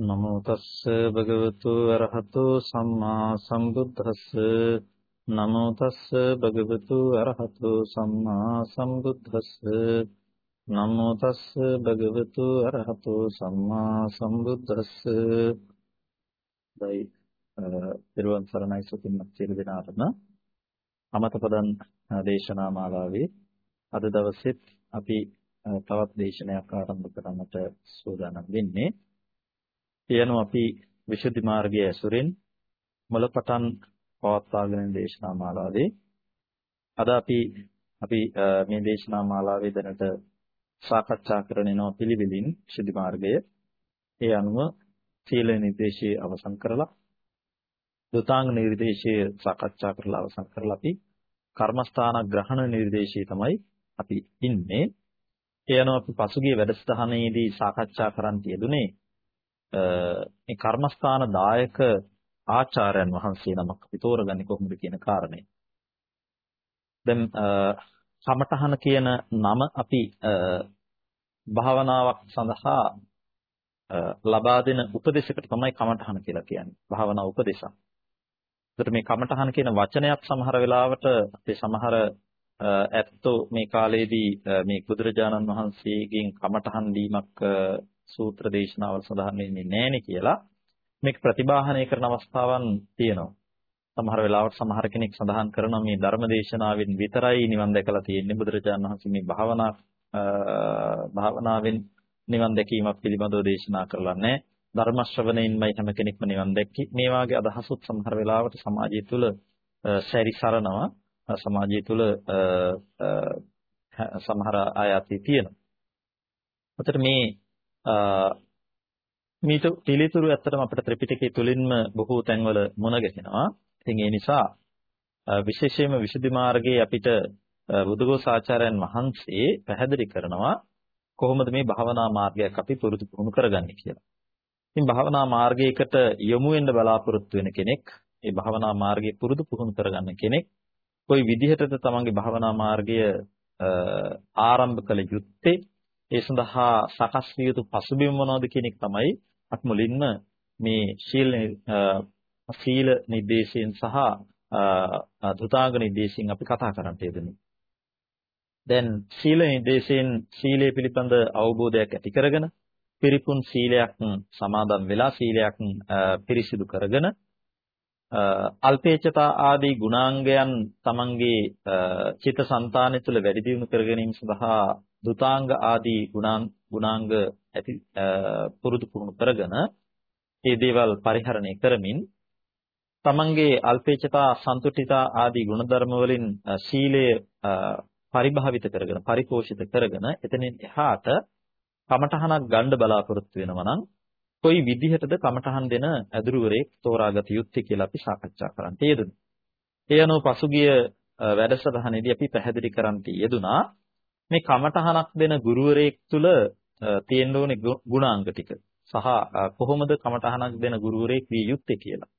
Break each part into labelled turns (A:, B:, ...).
A: නමෝ තස්ස භගවතු අරහතෝ සම්මා සම්බුද්දස්ස. නමෝ තස්ස භගවතු අරහතෝ සම්මා සම්බුද්දස්ස. නමෝ තස්ස භගවතු අරහතෝ සම්මා සම්බුද්දස්ස. දෛ පෙරවන් සරණයි සුතින්වත් සියලු දෙනාටම. අමතපදන් දේශනා මාලාවේ අද දවසෙත් අපි තවත් දේශනයක් ආරම්භ කරන්නට සූදානම් වෙන්නේ. කියනු අපි විසුද්ධි මාර්ගයේ ඇසුරින් මුලපටන් පවත්වාගෙන දේශනා මාලාවේ. අද අපි අපි මේ දේශනා මාලාවේ දැනට සාකච්ඡා කරනවා පිළිවෙලින් විසුද්ධි මාර්ගය. ඒ අනුව සීල නිර්දේශයේ අවසන් කරලා දුතාංග නිර්දේශයේ සාකච්ඡා කරලා අවසන් කරලා අපි කර්මස්ථාන ග්‍රහණ නිර්දේශයේ තමයි අපි ඉන්නේ. ඒ අනුව අපි පසුගිය වැඩසටහනේදී සාකච්ඡා කරන් තියදුනේ මේ කර්මස්ථාන දායක ආචාර්යයන් වහන්සේ නමක් අපි තෝරගන්නේ කොහොමද කියන කාරණේ. දැන් සමතහන කියන නම අපි භාවනාවක් සඳහා ලබා දෙන උපදේශයකට තමයි කමඨහන කියලා කියන්නේ. භාවනා උපදේශක්. ඒතර මේ කමඨහන කියන වචනයක් සමහර වෙලාවට අපේ සමහර ඇත්තෝ මේ කාලේදී මේ බුදුරජාණන් වහන්සේගෙන් කමඨහන් දීමක් සූත්‍ර දේශනාවල සඳහන් වෙන්නේ නැහෙනේ කියලා මේක ප්‍රතිබාහනය කරන අවස්ථාවන් තියෙනවා. සමහර වෙලාවට සමහර කෙනෙක් සඳහන් කරනවා මේ ධර්ම දේශනාවෙන් විතරයි නිවන් දැකලා තියෙන්නේ බුදුරජාණන් වහන්සේ මේ භාවනා භාවනාවෙන් නිවන් දැකීමක් පිළිබඳව දේශනා කරලා නැහැ. ධර්ම ශ්‍රවණයෙන්මයි හැම කෙනෙක්ම නිවන් දැක්කේ. මේ වාගේ අදහසුත් සමහර වෙලාවට සමාජය තුළ සැරිසරනවා. සමාජය තුළ සමහර අය අතේ තියෙනවා. අතට මේ මීට පිළිතුරු ඇත්තටම අපිට ත්‍රිපිටකයේ තුලින්ම බොහෝ තැන්වල මුණ ගැහෙනවා. ඉතින් ඒ නිසා විශේෂයෙන්ම විසුද්ධි මාර්ගයේ අපිට බුදුගෝස ආචාර්යයන් වහන්සේ පැහැදිලි කරනවා කොහොමද මේ භාවනා මාර්ගයක් අපි පුරුදු පුහුණු කරගන්නේ කියලා. ඉතින් භාවනා මාර්ගයකට යොමු වෙන්න බලාපොරොත්තු වෙන කෙනෙක්, මේ භාවනා මාර්ගය පුරුදු පුහුණු කරගන්න කෙනෙක් කොයි විදිහටද තමන්ගේ භාවනා මාර්ගය ආරම්භ කළ යුත්තේ ඒ සඳහා සකස් විය යුතු පසුබිම මොනවද කියන එක තමයි අත් මුලින්ම මේ ශීල ශීල නිදේශයෙන් සහ දුතාග නිදේශයෙන් අපි කතා කරන්නට යෙදෙමු. දැන් සීල නිදේශයෙන් සීලය පිළිබඳ අවබෝධයක් ඇති කරගෙන පිරිපුන් සීලයක් සමාදන් වෙලා සීලයක් පිරිසිදු කරගෙන අල්පේච්ඡතා ආදී ගුණාංගයන් තමන්ගේ චිත්තසංතානය තුළ වැඩි දියුණු කර ගැනීම සඳහා දුතාංග ආදී ගුණාංග ගුණාංග ඇති පුරුදු පුහුණු කරගෙන මේ දේවල් පරිහරණය කරමින් තමන්ගේ අල්පේච්ඡතා සන්තුෂ්ඨිතා ආදී ගුණධර්ම වලින් සීලය පරිභාවිත කරගෙන පරිපෝෂිත කරගෙන එතනින් එහාට කමඨහනක් ගන්න බලාපොරොත්තු වෙනවා නම් කොයි විදිහටද කමඨහන් දෙන ඇදුරුවරයෙක් තෝරාගත යුත්තේ කියලා අපි සාකච්ඡා කරන්න යෙදුණා. ඒ අනුව පසුගිය වැඩසටහනේදී අපි පැහැදිලි කරන්න යෙදුනා මේ කමඨහනක් දෙන ගුරුවරයෙක් තුල තියෙන්න ඕනේ ගුණාංග ටික සහ කොහොමද කමඨහනක් දෙන ගුරුවරයෙක් විය යුත්තේ කියලා.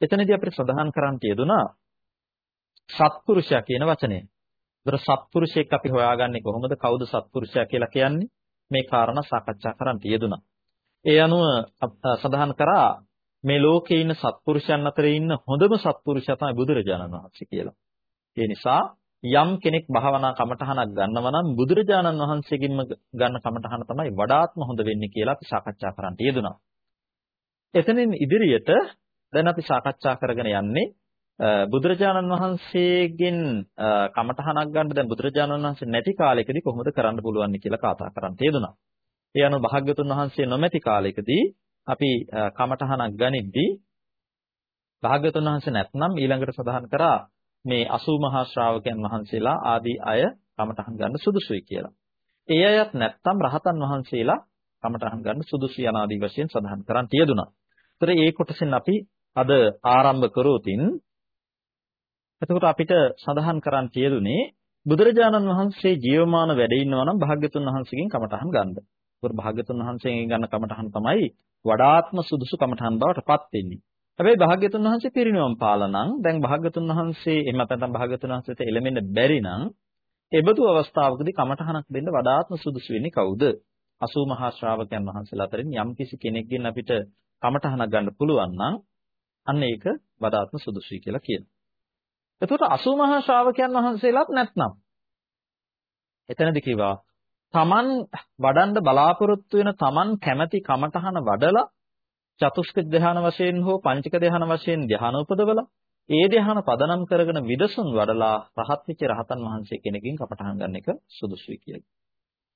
A: එතනදී අපිට සඳහන් කරන්න යෙදුනා සත්පුරුෂයා කියන වචනය. ඒතර සත්පුරුෂයෙක් අපි හොයාගන්නේ කොහොමද? කවුද සත්පුරුෂයා කියලා කියන්නේ? මේ කාරණා සාකච්ඡා කරන්න යෙදුනා. ඒ අනුව සඳහන් කරා මේ ලෝකේ ඉන්න සත්පුරුෂයන් අතරේ ඉන්න හොඳම සත්පුරුෂයා තමයි බුදුරජාණන් වහන්සේ කියලා. ඒ නිසා යම් කෙනෙක් භාවනා කමඨහනක් ගන්නවා නම් බුදුරජාණන් වහන්සේගෙන්ම ගන්න කමඨහන තමයි වඩාත්ම හොඳ වෙන්නේ කියලා අපි සාකච්ඡා කරන්න යෙදුනා. එතනින් ඉදිරියට දැන් අපි සාකච්ඡා කරගෙන යන්නේ බුදුරජාණන් වහන්සේගෙන් කමඨහනක් ගන්න දැන් බුදුරජාණන් වහන්සේ නැති කාලෙකදී කොහොමද කරන්න පුළුවන් කියලා කතා කරන්න යෙදුනා. ඒ අනුව භාග්‍යතුන් වහන්සේ නොමැති කාලෙකදී අපි කමඨහනක් ගනිද්දී භාග්‍යතුන් වහන්සේ නැත්නම් ඊළඟට සඳහන් කරා මේ 80 මහා ශ්‍රාවකයන් වහන්සේලා ආදී අය කමඨහන් ගන්න සුදුසුයි කියලා. ඒ අයත් නැත්නම් රහතන් වහන්සේලා කමඨහන් ගන්න සුදුසු යන ආදී වශයෙන් සඳහන් කරන් තියදුනා. ඒතර ඒ කොටසෙන් අපි අද ආරම්භ කරෝතින් එතකොට අපිට සඳහන් කරන් තියදුනේ බුදුරජාණන් වහන්සේ ජීවමාන වැඩ ඉන්නවා නම් භාග්‍යතුන් වහන්සේගෙන් කමඨහන් ගන්න. ඒතකොට භාග්‍යතුන් වහන්සේගෙන් ගන්න කමඨහන් තමයි වඩාත්ම සුදුසු කමඨහන් බවට පත් වෙන්නේ. හැබැයි භාග්‍යතුන් වහන්සේ පිරිනිවන් පාලනම් දැන් භාග්‍යතුන් වහන්සේ එහෙම නැත්නම් භාග්‍යතුන් වහන්සේට එළමෙන්න බැරි නම් එබඳු අවස්ථාවකදී කමඨහනක් දෙන්න වඩාත්ම සුදුසු වෙන්නේ කවුද? 80 මහා ශ්‍රාවකයන් වහන්සේලා අතරින් යම්කිසි කෙනෙක්ගෙන් අපිට කමඨහනක් ගන්න පුළුවන් නම් අන්න ඒක වඩාත්ම සුදුසුයි කියලා කියනවා. එතකොට 80 මහා ශ්‍රාවකයන් වහන්සේලාත් නැත්නම් එතනදි කිව්වා තමන් වඩන්න බලාපොරොත්තු වෙන තමන් කැමැති කමඨහන වඩලා චතුස්ක ධ්‍යාන වශයෙන් හෝ පංචක ධ්‍යාන වශයෙන් ධ්‍යාන උපදවලා ඒ ධ්‍යාන පදනම් කරගෙන විදසුන් වඩලා රහත් වෙච්ච රහතන් වහන්සේ කෙනකින් කපටහන් ගන්න එක සුදුසුයි කියලා.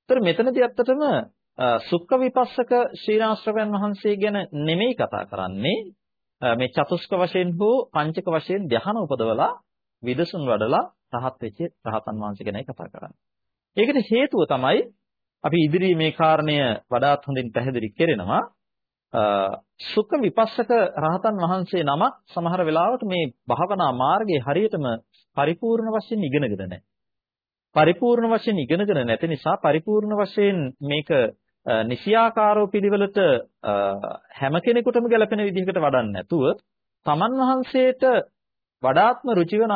A: ඒතර මෙතනදී ඇත්තටම සුක්ඛ විපස්සක ශ්‍රීනාශ්‍රවයන් වහන්සේ ගැන නෙමෙයි කතා කරන්නේ මේ චතුස්ක වශයෙන් හෝ පංචක වශයෙන් ධ්‍යාන උපදවලා විදසුන් වඩලා රහත් වෙච්ච රහතන් වහන්සේ ගැනයි කතා කරන්නේ. ඒකට හේතුව තමයි අපි ඉදිරියේ මේ කාරණය වඩාත් හොඳින් පැහැදිලි කරනවා සුඛ විපස්සක රහතන් වහන්සේ නමක් සමහර වෙලාවට මේ භාවනා මාර්ගයේ හරියටම පරිපූර්ණ වශයෙන් ඉගෙනගෙන නැහැ. පරිපූර්ණ වශයෙන් ඉගෙනගෙන නැති නිසා පරිපූර්ණ වශයෙන් මේක නිසියාකාරව පිළිවෙලට හැම කෙනෙකුටම ගැලපෙන විදිහකට වඩන්නේ නැතුව තමන් වහන්සේට වඩාත්ම රුචි වන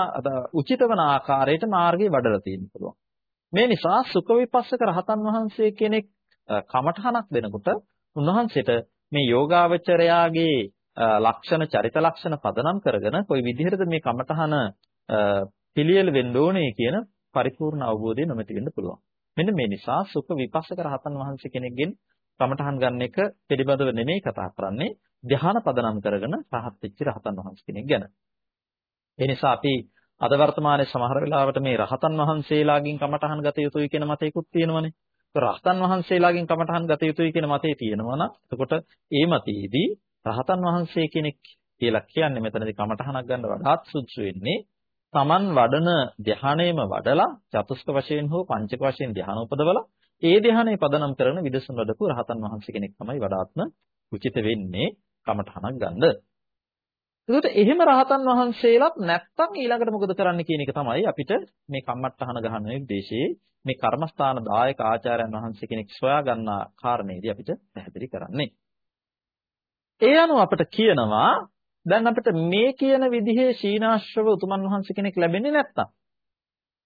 A: උචිත වන ආකාරයට මාර්ගය වඩලා තියෙන්න පුළුවන්. මේ නිසා සුඛ විපස්සක රහතන් වහන්සේ කෙනෙක් කමඨහනක් දෙනකොට උන්වහන්සේට මේ යෝගාවචරයාගේ ලක්ෂණ චරිත ලක්ෂණ පදනම් කරගෙන කොයි විදිහටද මේ කමඨහන පිළියෙල වෙන්න ඕනේ කියන පරිපූර්ණ අවබෝධය නොමැති වෙන්න පුළුවන්. මෙන්න මේ නිසා සුඛ විපස්සක රහතන් වහන්සේ කෙනෙක්ගෙන් කමඨහන් ගන්න එක පිළිබඳව නෙමෙයි කතා කරන්නේ ධ්‍යාන පදනම් කරගෙන රහත් වෙච්ච රහතන් වහන්සේ කෙනෙක් ගැන. ඒ නිසා අපි අද වර්තමානයේ සමහර වෙලාවට මේ රහතන් වහන්සේලාගෙන් කමඨහන් ගත යුතුයි කියන මතයකුත් තියෙනවනේ. රහතන් වහන්සේලාගෙන් කමඨහන් ගත යුතුයි කියන මතේ තියෙනවා නම් එතකොට ඒ මතයේදී රහතන් වහන්සේ කෙනෙක් කියලා කියන්නේ මෙතනදී කමඨහනක් ගන්න වඩාත් සුදුසු වෙන්නේ Taman වඩන ධ්‍යානයේම වඩලා චතුස්ක වශයෙන් හෝ පංචක වශයෙන් ධ්‍යාන උපදවලා ඒ ධ්‍යානයේ පදනම් කරන විදසුන් වඩපු රහතන් වහන්සේ කෙනෙක් තමයි වඩාත්ම උචිත වෙන්නේ කමඨහනක් ගන්න. ඒකට එහෙම රහතන් වහන්සේලාත් නැත්තම් ඊළඟට මොකද කරන්න කියන එක තමයි අපිට මේ කම්මට්ටහන ගහන නිර්දේශයේ මේ කර්මස්ථාන දායක ආචාර්යයන් වහන්සේ කෙනෙක් සොයා ගන්නා කාරණේදී අපිට පැහැදිලි කරන්නේ. ඒ අනුව අපිට කියනවා දැන් අපිට මේ කියන විදිහේ ශීනාශ්‍රව උතුමන් වහන්සේ කෙනෙක් ලැබෙන්නේ නැත්තම්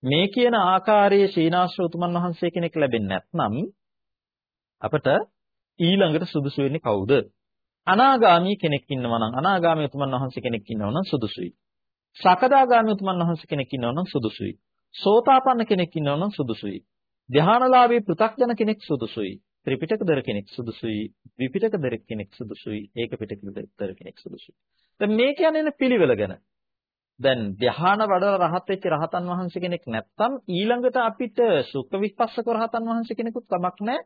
A: මේ කියන ආකාරයේ ශීනාශ්‍රව උතුමන් වහන්සේ කෙනෙක් ලැබෙන්නේ නැත්නම් අපිට ඊළඟට සුදුසු වෙන්නේ කවුද? අනාගාමී කෙනෙක් ඉන්නවා නම් අනාගාමී උතුමන් වහන්සේ කෙනෙක් ඉන්නවා නම් සුදුසුයි. සකදාගාමී උතුමන් වහන්සේ කෙනෙක් ඉන්නවා නම් සුදුසුයි. සෝතාපන්න කෙනෙක් ඉන්නවා නම් සුදුසුයි. ධානාලාභී පෘ탁ජන කෙනෙක් සුදුසුයි. ත්‍රිපිටකදර කෙනෙක් සුදුසුයි. විපිටකදර කෙනෙක් සුදුසුයි. ඒක පිටකදර කෙනෙක් සුදුසුයි. දැන් මේ කියන්නේ පිළිවෙල ගැන. දැන් ධ්‍යාන වඩලා රහත් වෙච්ච රහතන් වහන්සේ කෙනෙක් නැත්තම් ඊළඟට අපිට සුඛ විපස්සක රහතන් වහන්සේ කෙනෙකුත් කමක් නැහැ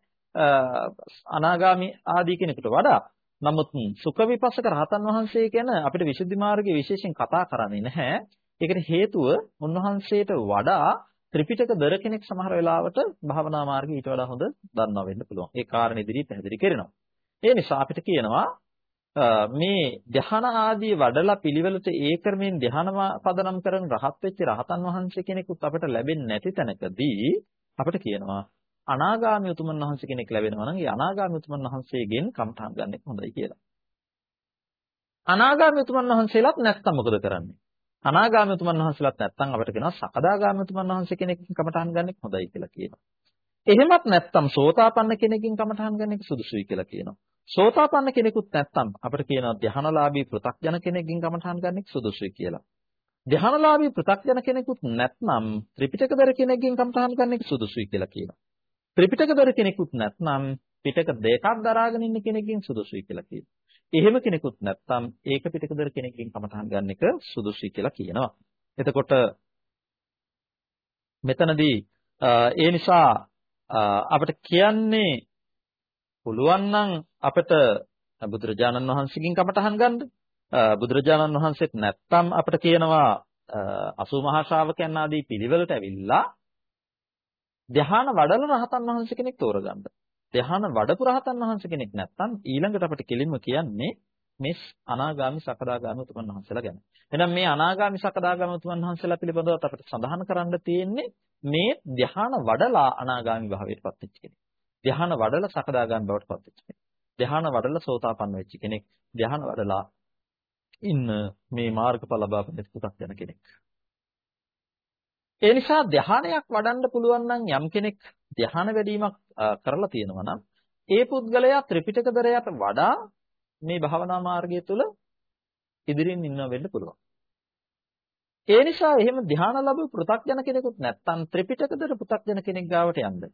A: අනාගාමි ආදී කෙනෙකුට වඩා නමුත් සුඛ විපස්සක රහතන් වහන්සේ කියන අපිට විසුද්ධි මාර්ගයේ විශේෂයෙන් කතා කරන්නේ නැහැ. ඒකට හේතුව උන්වහන්සේට වඩා ත්‍රිපිටක දර කෙනෙක් සමහර වෙලාවට භාවනා මාර්ගය ඊට වඩා හොඳ දන්නවා වෙන්න පුළුවන්. ඒ කාරණේ ඉදිරිය පැහැදිලි කරනවා. ඒ නිසා අපිට කියනවා මේ ධ්‍යාන ආදී වඩලා පිළිවෙලට ඒ ක්‍රමෙන් ධ්‍යාන පදනම් කරන රහත් වෙච්ච රහතන් වහන්සේ කෙනෙකුත් අපිට ලැබෙන්නේ නැති තැනකදී අපිට කියනවා අනාගාමී උතුමන් වහන්සේ කෙනෙක් ලැබෙනවා නම් ඒ අනාගාමී උතුමන් වහන්සේගෙන් කම්ඨාන් ගන්න එක හොඳයි කියලා. අනාගාමී උතුමන් වහන්සේලාත් නැත්තම් මොකද කරන්නේ? අනාගාමී උතුමන් වහන්සේලාත් නැත්තම් අපිට කියනවා සකදාගාමී උතුමන් වහන්සේ කෙනෙක්ගෙන් කමඨාන් ගන්න එක හොඳයි කියලා කියනවා. එහෙමත් නැත්තම් සෝතාපන්න කෙනෙක්ගෙන් කමඨාන් ගන්න එක සුදුසුයි කියලා කියනවා. සෝතාපන්න කෙනෙකුත් නැත්තම් අපිට කියනවා ධ්‍යානලාභී පෘ탁ජන කෙනෙක්ගෙන් කමඨාන් ගන්න එක සුදුසුයි කියලා. ධ්‍යානලාභී පෘ탁ජන කෙනෙකුත් නැත්නම් ත්‍රිපිටකදර කෙනෙක්ගෙන් කමඨාන් ගන්න එක සුදුසුයි කියලා කියනවා. ත්‍රිපිටකදර කෙනෙකුත් නැත්නම් පිටක දෙකක් දරාගෙන ඉන්න කෙනෙක්ගෙන් සුදුසුයි කියලා කියනවා. එහෙම කෙනෙකුත් නැත්නම් ඒක පිටකදර කෙනෙක්ගෙන් කමටහන් ගන්න එක සුදුසුයි කියලා කියනවා. එතකොට මෙතනදී ඒ නිසා අපිට කියන්නේ පුළුවන් නම් අපිට බුදුරජාණන් වහන්සේගෙන් කමටහන් ගන්න. බුදුරජාණන් වහන්සේත් නැත්නම් අපිට කියනවා අසූ මහා ශ්‍රාවකයන් ආදී පිළිවෙලට ඇවිල්ලා ධ්‍යාන වඩන රහතන් වහන්සේ කෙනෙක් තෝරගන්න. ධ්‍යාන වඩපු රහතන් වහන්සේ කෙනෙක් නැත්නම් ඊළඟට අපිට කෙලින්ම කියන්නේ මේ අනාගාමි සකදාගාමි උතුමන් වහන්සේලා ගැන. එහෙනම් මේ අනාගාමි සකදාගාමි උතුමන් වහන්සේලා පිළිබඳව අපිට සඳහන් කරන්න තියෙන්නේ මේ ධ්‍යාන වඩලා අනාගාමි භාවයට පත් වෙච්ච කෙනෙක්. ධ්‍යාන වඩලා සකදාගාමි බවට පත් වෙච්ච කෙනෙක්. ධ්‍යාන වඩලා සෝතාපන්න වෙච්ච කෙනෙක්. ධ්‍යාන වඩලා ඉන්න මේ මාර්ගඵල ලබාපෙත් පුතක් යන කෙනෙක්. ඒ නිසා ධානයක් වඩන්න පුළුවන් නම් යම් කෙනෙක් ධාන වැඩිවීමක් කරලා තියෙනවා නම් ඒ පුද්ගලයා ත්‍රිපිටකදරයට වඩා මේ භාවනා මාර්ගය තුළ ඉදිරියෙන් ඉන්න වෙන්න පුළුවන්. ඒ නිසා එහෙම ධ්‍යාන ලැබු පෘථග්ජන කෙනෙකුත් නැත්තම් ත්‍රිපිටකදර පෘථග්ජන කෙනෙක් ගාවට යන්න.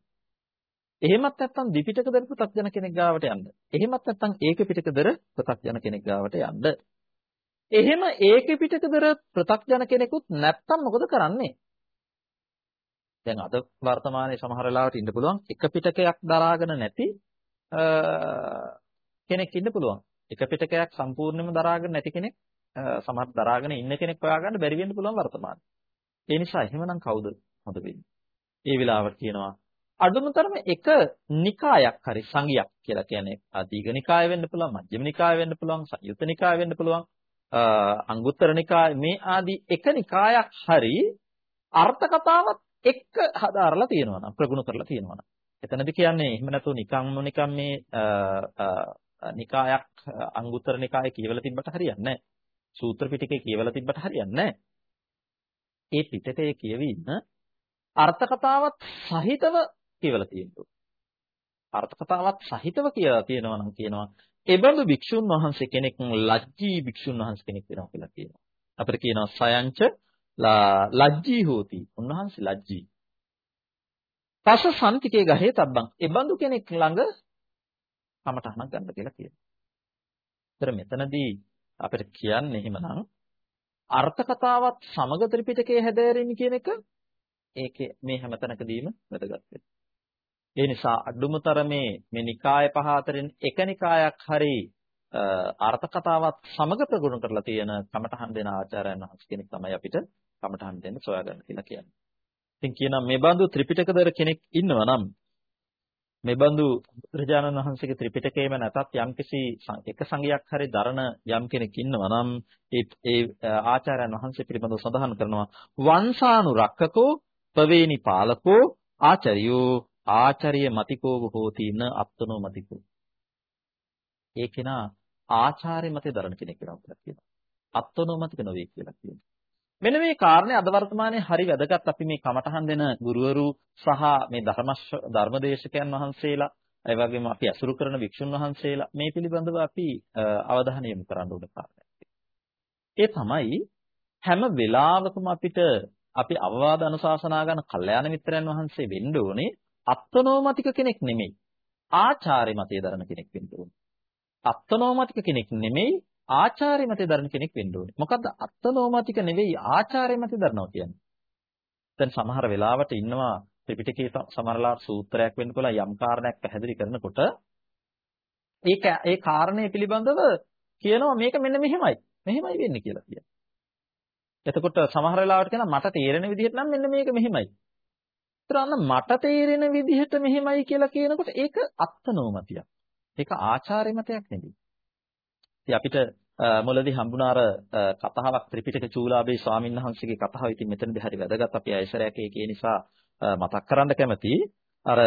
A: එහෙමත් නැත්තම් දිපිටකදර පෘථග්ජන කෙනෙක් ගාවට යන්න. එහෙමත් නැත්තම් ඒක පිටකදර පෘථග්ජන කෙනෙක් ගාවට යන්න. එහෙම ඒක පිටකදර පෘථග්ජන කෙනෙකුත් නැත්තම් මොකද කරන්නේ? දැන් අද වර්තමානයේ සමහර වෙලාවට ඉන්න පුළුවන් එක පිටකයක් දරාගෙන නැති කෙනෙක් ඉන්න පුළුවන්. එක පිටකයක් සම්පූර්ණයෙන්ම දරාගෙන නැති කෙනෙක් සමහර දරාගෙන ඉන්න කෙනෙක් හොයාගන්න බැරි වෙන්න පුළුවන් වර්තමානයේ. ඒ නිසා එහෙමනම් කවුද හොඳ වෙන්නේ? ඒ වෙලාවට කියනවා අඩුමතරම එක නිකායක් හරි සංගියක් කියලා කියන්නේ දීඝ නිකාය වෙන්න පුළුවන්, මජ්ක්‍ධිම නිකාය වෙන්න පුළුවන්, සංයුත්ත නිකාය වෙන්න පුළුවන්, අංගුත්තර නිකාය මේ ආදී එක නිකායක් හරි අර්ථ කතාවත් එක්ක හදාarලා තියෙනවා නම් ප්‍රගුණ කරලා තියෙනවා නම් එතනදි කියන්නේ එහෙම නැතුව නිකම්ම නිකම් මේ නිකායක් අංගුත්තර නිකායේ කියවලා තිබ්බට හරියන්නේ නැහැ. සූත්‍ර පිටකේ කියවලා තිබ්බට හරියන්නේ නැහැ. ඒ පිටකයේ කියවින්න අර්ථ කතාවත් සහිතව කියවලා තියෙනවා. අර්ථ කතාවත් සහිතව කියලා තියෙනවා නම් කියනවා එබඳු භික්ෂුන් වහන්සේ කෙනෙක් ලජ්ජී භික්ෂුන් වහන්සේ කෙනෙක් වෙනවා කියලා කියනවා. අපිට කියනවා සයංච ලජ්ජී හෝති. උන්වහන්සේ ලජ්ජී. පස සම්තිකේ ගහේ තබ්බන්. එබඳු කෙනෙක් ළඟ කමටහනක් ගන්න කියලා කියනවා. ඒතර මෙතනදී අපිට කියන්නේ එහෙමනම් අර්ථ කතාවත් සමග ත්‍රිපිටකයේ හැදෑරීම කියන එක ඒකේ මේ හැමතැනකදීම වැදගත් වෙනවා. ඒ නිසා අඩුමතරමේ මේ නිකාය පහ අතරින් එක නිකායක් හරි අර්ථ කතාවත් සමග ප්‍රගුණ කරලා තියෙන කමඨහන් දෙන ආචාර්යයන් වහන්සේ කෙනෙක් තමයි අපිට කමඨහන් දෙන්න සොයාගන්න කියලා කියන්නේ. ඉතින් කියනවා මේ බඳු ත්‍රිපිටකදර කෙනෙක් ඉන්නවා නම් මේ බඳු බුදුරජාණන් වහන්සේගේ ත්‍රිපිටකයේම නැතත් යම්කිසි එක සංගයක් හරි දරන යම් කෙනෙක් ඉන්නවා නම් ඒ ඒ ආචාර්යයන් වහන්සේ පිළිබඳව සඳහන් කරනවා වංශානුරක්කකෝ පවේනි පාලකෝ ආචාර්යෝ ආචාර්ය මතිකෝ හෝති න අත්තනෝ මතිකෝ ඒ කෙනා ආචාර්ය මතේ දරන කෙනෙක් වෙනවා කියලා කියනවා අත්තනෝ මතික නොවේ කියලා කියනවා මෙන්න මේ කාරණේ අද වර්තමානයේ හරි වැදගත් අපි මේ කමඨහන් දෙන ගුරුවරු සහ මේ ධර්මදේශකයන් වහන්සේලා ඒ වගේම අපි අසුරු කරන වික්ෂුන් වහන්සේලා මේ පිළිබඳව අපි අවධානය යොමු කරන්න ඕන කාරණයක්. ඒ තමයි හැම වෙලාවකම අපිට අපි අවවාද අනුශාසනා ගන්න කල්යාණ මිත්‍රයන් වහන්සේ වෙන්න ඕනේ අත්නෝමතික කෙනෙක් නෙමෙයි. ආචාර්ය මතය දරන කෙනෙක් වෙන්න ඕනේ. අත්නෝමතික කෙනෙක් නෙමෙයි ආචාර්ය මතය දරන කෙනෙක් වෙන්න ඕනේ. මොකද්ද අත්නෝමතික නෙවෙයි ආචාර්ය මතය දරනවා කියන්නේ. දැන් සමහර වෙලාවට ඉන්නවා ත්‍රිපිටකයේ සමහරලා සූත්‍රයක් වෙන්න පුළුවන් යම් කාරණයක් පැහැදිලි කරනකොට ඒක ඒ කාරණේ පිළිබඳව කියනවා මේක මෙන්න මෙහෙමයි. මෙහෙමයි වෙන්නේ කියලා කියනවා. එතකොට සමහර වෙලාවට කියනවා මට තේරෙන විදිහට නම් මෙන්න මේක මෙහෙමයි. ඒතර අන්න මට තේරෙන විදිහට මෙහෙමයි කියලා කියනකොට ඒක අත්නෝමතියක්. ඒක ආචාර්ය මතයක් නෙවෙයි. ඉතින් අපිට මුලදී හම්බුණාර කතාවක් ත්‍රිපිටක චූලාභේ ස්වාමීන් වහන්සේගේ කතාව ඉතින් මෙතනදී හරි වැදගත්. අපි ඇයිසරයක් ඒකේ නිසා මතක් කරන්න කැමති. අර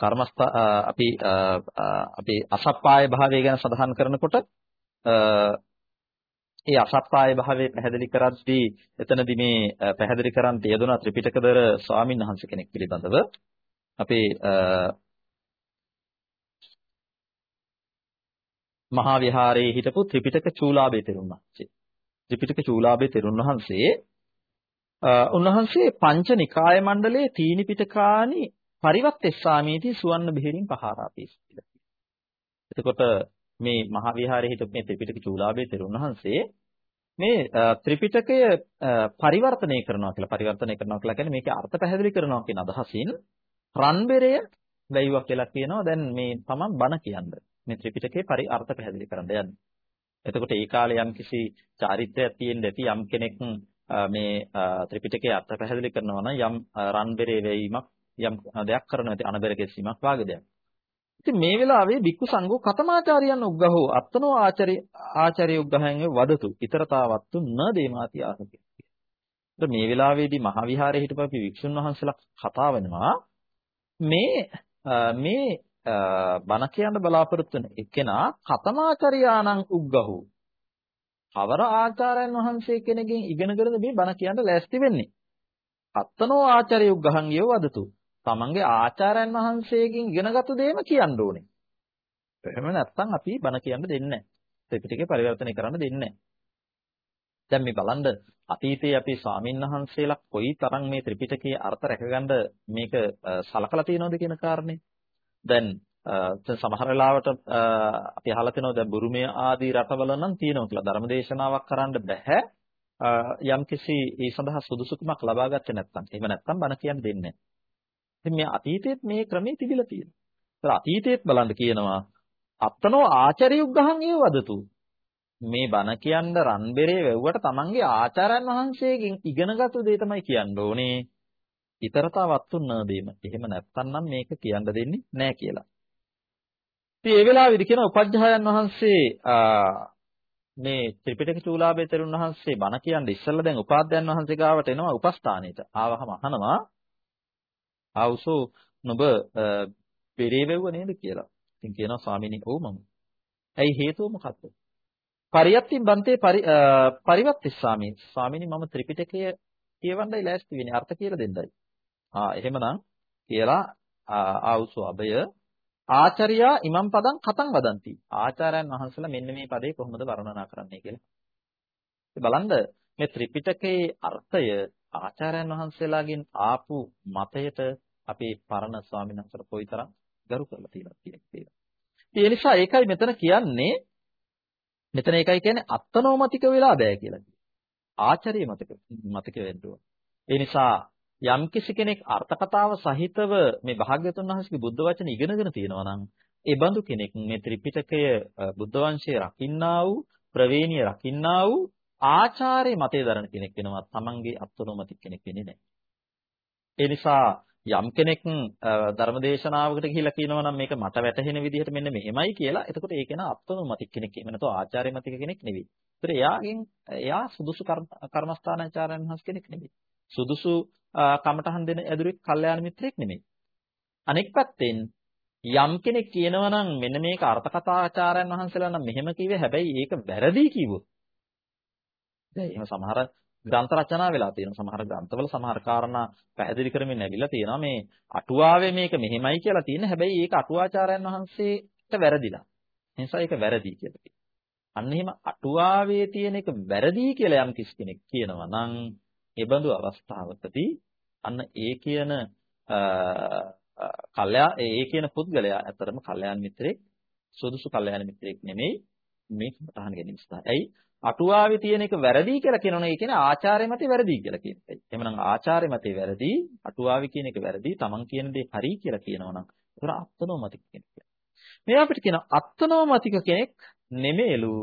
A: කර්මස්ත අපි අපි අසප්පාය භාවය ගැන සඳහන් කරනකොට ඒ අසප්පාය භාවය පැහැදිලි කරද්දී එතනදී මේ පැහැදිලි කරන් තියදුන ත්‍රිපිටකදර ස්වාමීන් වහන්සේ කෙනෙක් පිළිබඳව. අපේ මහා විහාරයේ හිටපු ත්‍රිපිටක චූලාභේ තෙරුන් වහන්සේ. ත්‍රිපිටක චූලාභේ තෙරුන් වහන්සේ උන්වහන්සේ පංච නිකාය මණ්ඩලයේ තීනි පිටකානි පරිවත්තෙස්සාමීති සුවන්න බෙහෙරින් පහාරාපීස් කියලා. එතකොට මේ මහා විහාරයේ හිටපු මේ ත්‍රිපිටක චූලාභේ තෙරුන් වහන්සේ මේ ත්‍රිපිටකය පරිවර්තනය කරනවා කියලා පරිවර්තනය කරනවා කියලා කියන්නේ මේකේ අර්ථ පැහැදිලි කරනවා කියන අදහසින් රන්බෙරය වැයුවා කියලා කියනවා දැන් මේ තමන් බණ කියන්නේ. මේ ත්‍රිපිටකේ පරි අර්ථ පැහැදිලි කරන්න යන්නේ. එතකොට ඒ කාලේ යම් කිසි චාරිත්‍රයක් තියෙන්න ඇති යම් කෙනෙක් මේ ත්‍රිපිටකේ අර්ථ පැහැදිලි කරනවා නම් යම් රන්බෙරේ වේීමක් යම් දෙයක් කරනවා ඇති අනබෙර කෙසීමක් වාගේ දෙයක්. ඉතින් මේ වෙලාවේ බික්කු සංඝෝ කතමාචාරියන් උග්ගහෝ අත්තනෝ ආචාර්ය ආචාර්ය උග්ගහයන් වදතු ඊතරතාවත්තු න දේමාති ආසකේ. මේ වෙලාවේදී මහ විහාරයේ හිටපු අපි වික්ෂුන් වහන්සේලා කතා වෙනවා මේ මේ බණ කියන්න බලාපොරොත්තු වෙන එක්කෙනා කතමාචරියානං උග්ගහු. අවර ආචාර්යයන් වහන්සේ කෙනෙක්ගෙන් ඉගෙනගෙන මේ බණ කියන්න ලෑස්ති වෙන්නේ. අත්තනෝ ආචාර්ය උග්ගහං යෝ වදතු. තමන්ගේ ආචාර්යයන් වහන්සේගෙන් ඉගෙනගත්තු දේම කියන්න ඕනේ. එහෙම නැත්නම් අපි බණ කියන්න දෙන්නේ නැහැ. ත්‍රිපිටකේ පරිවර්තනය කරන්න දෙන්නේ නැහැ. දැන් මේ බලන්න අතීතයේ අපේ ස්වාමීන් වහන්සේලා කොයි තරම් මේ ත්‍රිපිටකයේ අර්ථ රැකගන්න මේක සලකලා තියෙනවද කියන කාරණේ. දැන් සමහර වෙලාවට අපි අහලා තියෙනවා දැන් බුරුමේ ආදී රටවල නම් තියෙනවා කියලා ධර්මදේශනාවක් කරන්න බෑ. යම්කිසි ඒ සඳහා සුදුසුකමක් ලබා ගත්තේ නැත්නම්. එහෙම නැත්නම් බණ කියන්න දෙන්නේ නැහැ. ඉතින් මේ අතීතයේත් මේ ක්‍රමේ තිබිලා තියෙනවා. ඒතර අතීතයේත් බලන්න කියනවා අත්තනෝ ආචාර්යුග්ගහන් ඒ වදතු. මේ බණ කියන්න රන්බෙරේ වැව්වට තමන්ගේ ආචාර්යන් වහන්සේගෙන් ඉගෙනගත්තු දේ තමයි කියන්න ඕනේ. ඊතරතාවත් උන්නදීම. එහෙම නැත්නම් නම් මේක කියන්න දෙන්නේ නැහැ කියලා. ඉතින් ඒ වෙලාවේදී කියන උපජ්ජහයන් වහන්සේ මේ ත්‍රිපිටක චූලාභය තෙරුන් වහන්සේ බණ කියන්නේ ඉස්සෙල්ලා දැන් උපාධ්‍යයන් වහන්සේ ගාවට එනවා උපස්ථානෙට. ආවහම අහනවා ආවුසෝ නුඹ පෙරේවෙව්ව නේද කියලා. ඉතින් කියනවා ස්වාමීනි ඔව් මම. ඇයි හේතුව මොකක්ද? පරියත්තින් බන්තේ පරිවත්තිස්සාමි. ස්වාමීනි මම ත්‍රිපිටකය කියවන්නයි ලෑස්ති වෙන්නේ අර්ථ කියලා දෙන්නයි. ආ එහෙමනම් කියලා ආවුසෝ අබය ආචාර්යා ඉමම් පදං කතං වදಂತಿ. ආචාර්යයන් වහන්සේලා මෙන්න මේ පදේ කොහොමද වර්ණනා කරන්නේ කියලා. බලන්න මේ ත්‍රිපිටකයේ අර්ථය ආචාර්යයන් වහන්සේලාගෙන් ආපු මතයට අපේ පරණ ස්වාමීන් වහන්සේලා කොයිතරම් ගරු කරලා තියෙනවද කියන එක. ඒ නිසා ඒකයි මෙතන කියන්නේ මෙතන ඒකයි කියන්නේ අත්නෝමතික වෙලා බෑ කියලා කියනවා. ආචාර්ය මතක මතක වෙන්න ඕන. ඒ නිසා යම්කිසි කෙනෙක් අර්ථ කතාව සහිතව මේ භාග්‍යතුන් වහන්සේගේ බුද්ධ වචන ඉගෙනගෙන තියෙනවා නම් ඒ බඳු කෙනෙක් මේ ත්‍රිපිටකය බුද්ධ වංශයේ රකින්නා වූ ප්‍රවේණිය රකින්නා වූ ආචාර්ය මතය දරන කෙනෙක් වෙනවා තමන්ගේ අත්නෝමතික කෙනෙක් වෙන්නේ නැහැ. ඒ නිසා යම් කෙනෙක් ධර්මදේශනාවකට ගිහිලා කියනවා නම් මේක මට වැටහෙන විදිහට මෙන්න මෙහෙමයි කියලා එතකොට ඒ කෙනා අත්නෝමතික කෙනෙක් එහෙම නැත්නම් ආචාර්ය මතික කෙනෙක් නෙවෙයි. ඒතර එයාගෙන් එයා සුදුසු කර්මස්ථානාචාර්යයන් වහන්සේ කෙනෙක් නෙවෙයි. සුදුසු කමටහන් දෙන ඇදුරෙක් කල්යාණ මිත්‍රයෙක් නෙමෙයි. අනෙක් පැත්තෙන් යම් කෙනෙක් කියනවා නම් මෙන්න මේක අර්ථකථාචාර්යයන් වහන්සේලා නම් මෙහෙම කිව්වේ හැබැයි ඒක වැරදි කිව්වොත්. දැන් එහෙම සමහර ග්‍රන්ථ රචනා වෙලා තියෙනවා. සමහර ග්‍රන්ථවල සමහර කාරණා පැහැදිලි කරමින් ඇවිල්ලා තියෙනවා මේ අටුවාවේ මේක මෙහෙමයි කියලා තියෙන. හැබැයි ඒක අටුවාචාර්යයන් වහන්සේට වැරදිලා. ඒ නිසා ඒක වැරදි කියලා කියනවා. අන්න එහෙම අටුවාවේ තියෙන එක වැරදි කියලා යම් කිසි කෙනෙක් කියනවා නම් ඒ බඳු අවස්ථාවකදී අන්න ඒ කියන කල්යා ඒ කියන පුද්ගලයා ඇතරම කල්යාණ මිත්‍රෙක් සුදුසු කල්යාණ මිත්‍රෙක් නෙමෙයි මේ කමතහන ගැනීම සඳහා. ඇයි අටුවාවේ තියෙන එක වැරදි කියලා කියනවනේ ඒ කියන්නේ ආචාර්ය මතේ වැරදි කියලා කියන එකයි. එහෙමනම් ආචාර්ය මතේ වැරදි අටුවාවේ කියන එක වැරදි තමන් කියන දේ හරි කියලා කියනවනම් ඒතර අත්නෝමතික කෙනෙක්. මේ අපිට කියන අත්නෝමතික කෙනෙක් නෙමෙලු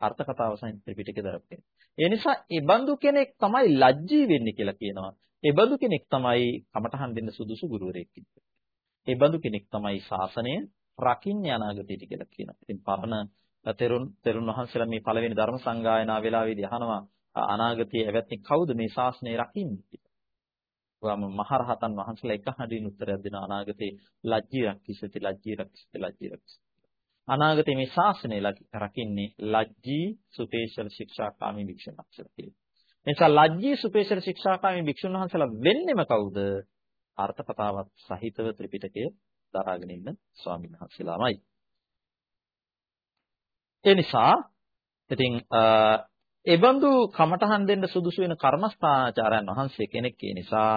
A: අර්ථ කතාව සහිත ත්‍රිපිටකේ දරපේ. ඒ නිසා ඒ බඳු කෙනෙක් තමයි ලැජ්ජී වෙන්නේ කියලා කියනවා. ඒ බඳු කෙනෙක් තමයි කමටහන් දෙන්න සුදුසු ගුරුවරයෙක් ඒ බඳු කෙනෙක් තමයි ශාසනය රකින්නේ අනාගතයට කියලා කියනවා. ඉතින් පරණ තෙරුන් තෙරුන් වහන්සේලා මේ පළවෙනි ධර්ම සංගායනා වෙලාවේදී අහනවා අනාගතයේ ඇවැත්නි කවුද මේ ශාසනය රකින්නේ කියලා. වම මහරහතන් වහන්සේලා එක හඬින් උත්තරයක් දෙන අනාගතේ ලැජ්ජී රක්කිසති ලැජ්ජී රක්කිසති ලැජ්ජී රක්කිසති අනාගතේ මේ ශාසනය රකින්නේ ලජ්ජී සුපේශල ශික්ෂාකාමී භික්ෂුන් වහන්සේලා කියලා. එනිසා ලජ්ජී සුපේශල ශික්ෂාකාමී භික්ෂුන් වහන්සේලා වෙන්නෙම කවුද? අර්ථ කතාවත් සහිතව ත්‍රිපිටකය දරාගෙන ඉන්න ස්වාමීන් වහන්සේලාමයි. ඒ නිසා ඉතින් එබඳු කමඨහන් දෙන්න සුදුසු වෙන කර්මස්ථානාචාරයන් වහන්සේ කෙනෙක් ඒ නිසා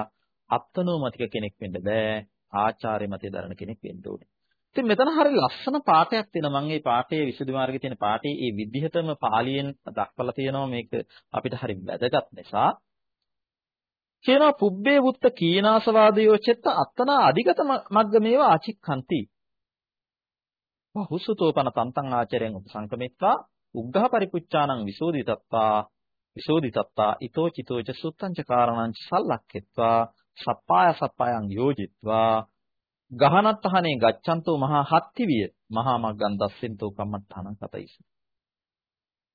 A: අත්නෝමතික කෙනෙක් වෙන්න බෑ ආචාර්ය මතය දරන කෙනෙක් වෙන්න ඕනේ. ඉතින් මෙතන හරි ලස්සන පාඩයක් තියෙනවා. මම මේ පාඩයේ විසුද්ධි මාර්ගයේ තියෙන පාඩේ මේ විදිහටම පාලියෙන් දක්වලා තියෙනවා මේක අපිට හරි වැදගත් නිසා. කියනවා පුබ්බේ වුත්ත කීනාසවාදයෝ චෙත්ත අත්තනා අධිගත මග්ගමේව ආචික්ඛන්ති. හුසුතෝපන තන්තං ආචරයෙන් උපසංකමෙත්වා උග්ඝහ පරිපුච්ඡානං විසෝදිතත්තා විසෝදිතත්තා ඊතෝ චිතෝච සුත්තංච කාරණංච සල්ලක්කෙත්වා සප්පාය සප්පායං යෝජිත්වා ගහනත්තහනේ ගච්ඡන්තෝ මහා හත්තිවිය මහා මග්ගන් දස්සෙන්තෝ කම්මත්තහනං කතයිස.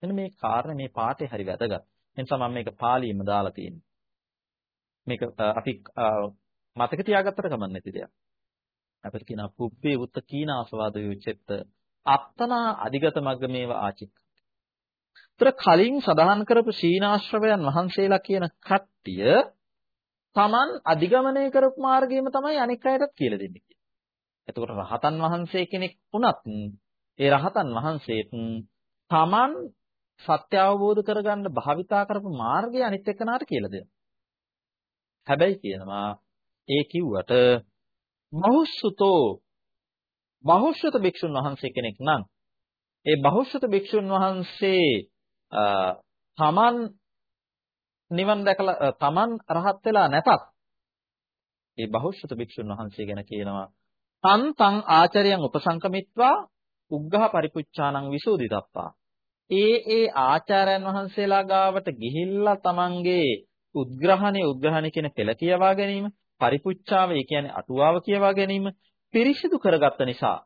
A: එන්න මේ කාරණේ මේ පාඩේ හරි වැදගත්. එනිසා මම මේක පාලියෙම දාලා තියෙන්නේ. මේක අපි මතක තියාගත්තට කමක් නැති දෙයක්. අපිට කියන පුබ්බේ උත්ත කීනාසවාද යොච්චෙත්ත අත්තනා අධිගත මග්ගමේව ආචික්. ତර කලින් සඳහන් කරපු සීනාශ්‍රවයන් වහන්සේලා කියන කට්ටිය Taman අධිගමනය කරපු මාර්ගයම තමයි අනික් අයටත් කියලා දෙන්නේ කියලා. එතකොට රහතන් වහන්සේ කෙනෙක් වුණත් ඒ රහතන් වහන්සේත් Taman සත්‍ය අවබෝධ කරගන්න භාවිතා කරපු මාර්ගය අනිත් එක්කනට කියලා දෙනවා. හැබැයි කියනවා ඒ කිව්වට බහුසුතෝ බහුශ්‍රත භික්ෂුන් වහන්සේ කෙනෙක් නම් ඒ බහුශ්‍රත භික්ෂුන් වහන්සේ තමන් නිවන් දැකලා තමන් රහත් වෙලා නැතත් ඒ බහුශ්‍රත භික්ෂුන් වහන්සේ ගැන කියනවා තන් තං ආචාර්යයන් උපසංකමිත්වා උග්ඝහ පරිපුච්ඡානං විසෝදිතප්පා. ඒ ඒ ආචාර්යයන් වහන්සේලා ගාවට ගිහිල්ලා තමන්ගේ උද්ග්‍රහණය උද්ග්‍රහණය කියන පෙළ කියවා ගැනීම පරිපුච්ඡාව ඒ කියන්නේ අටුවාව කියවා ගැනීම පිරිසිදු කරගත්ත නිසා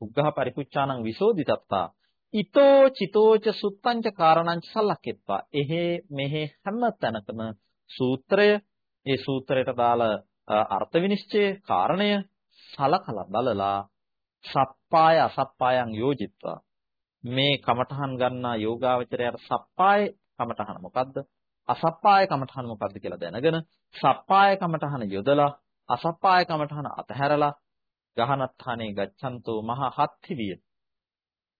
A: උග්ඝහ පරිපුච්ඡානං විසෝදිතත්තා ඊතෝ චිතෝච සුත්තංච කාරණංච සලක්කෙත්වා එහෙ මෙහෙ හැම තැනකම සූත්‍රය ඒ සූත්‍රයට දාල අර්ථ විනිශ්චය කාරණය සලකලා බලලා සප්පාය අසප්පායන් යෝජිත්වා. මේ කමඨහන් ගන්නා යෝගාවචරයට සප්පාය කමඨහන මොකද්ද? අසප්පාය කමඨහන මොකද්ද කියලා දැනගෙන සප්පාය කමඨහන යොදලා අසප්පාය කමඨහන අතහැරලා ගහනස්ථානේ ගච්ඡන්තෝ මහ හත්තිවිය.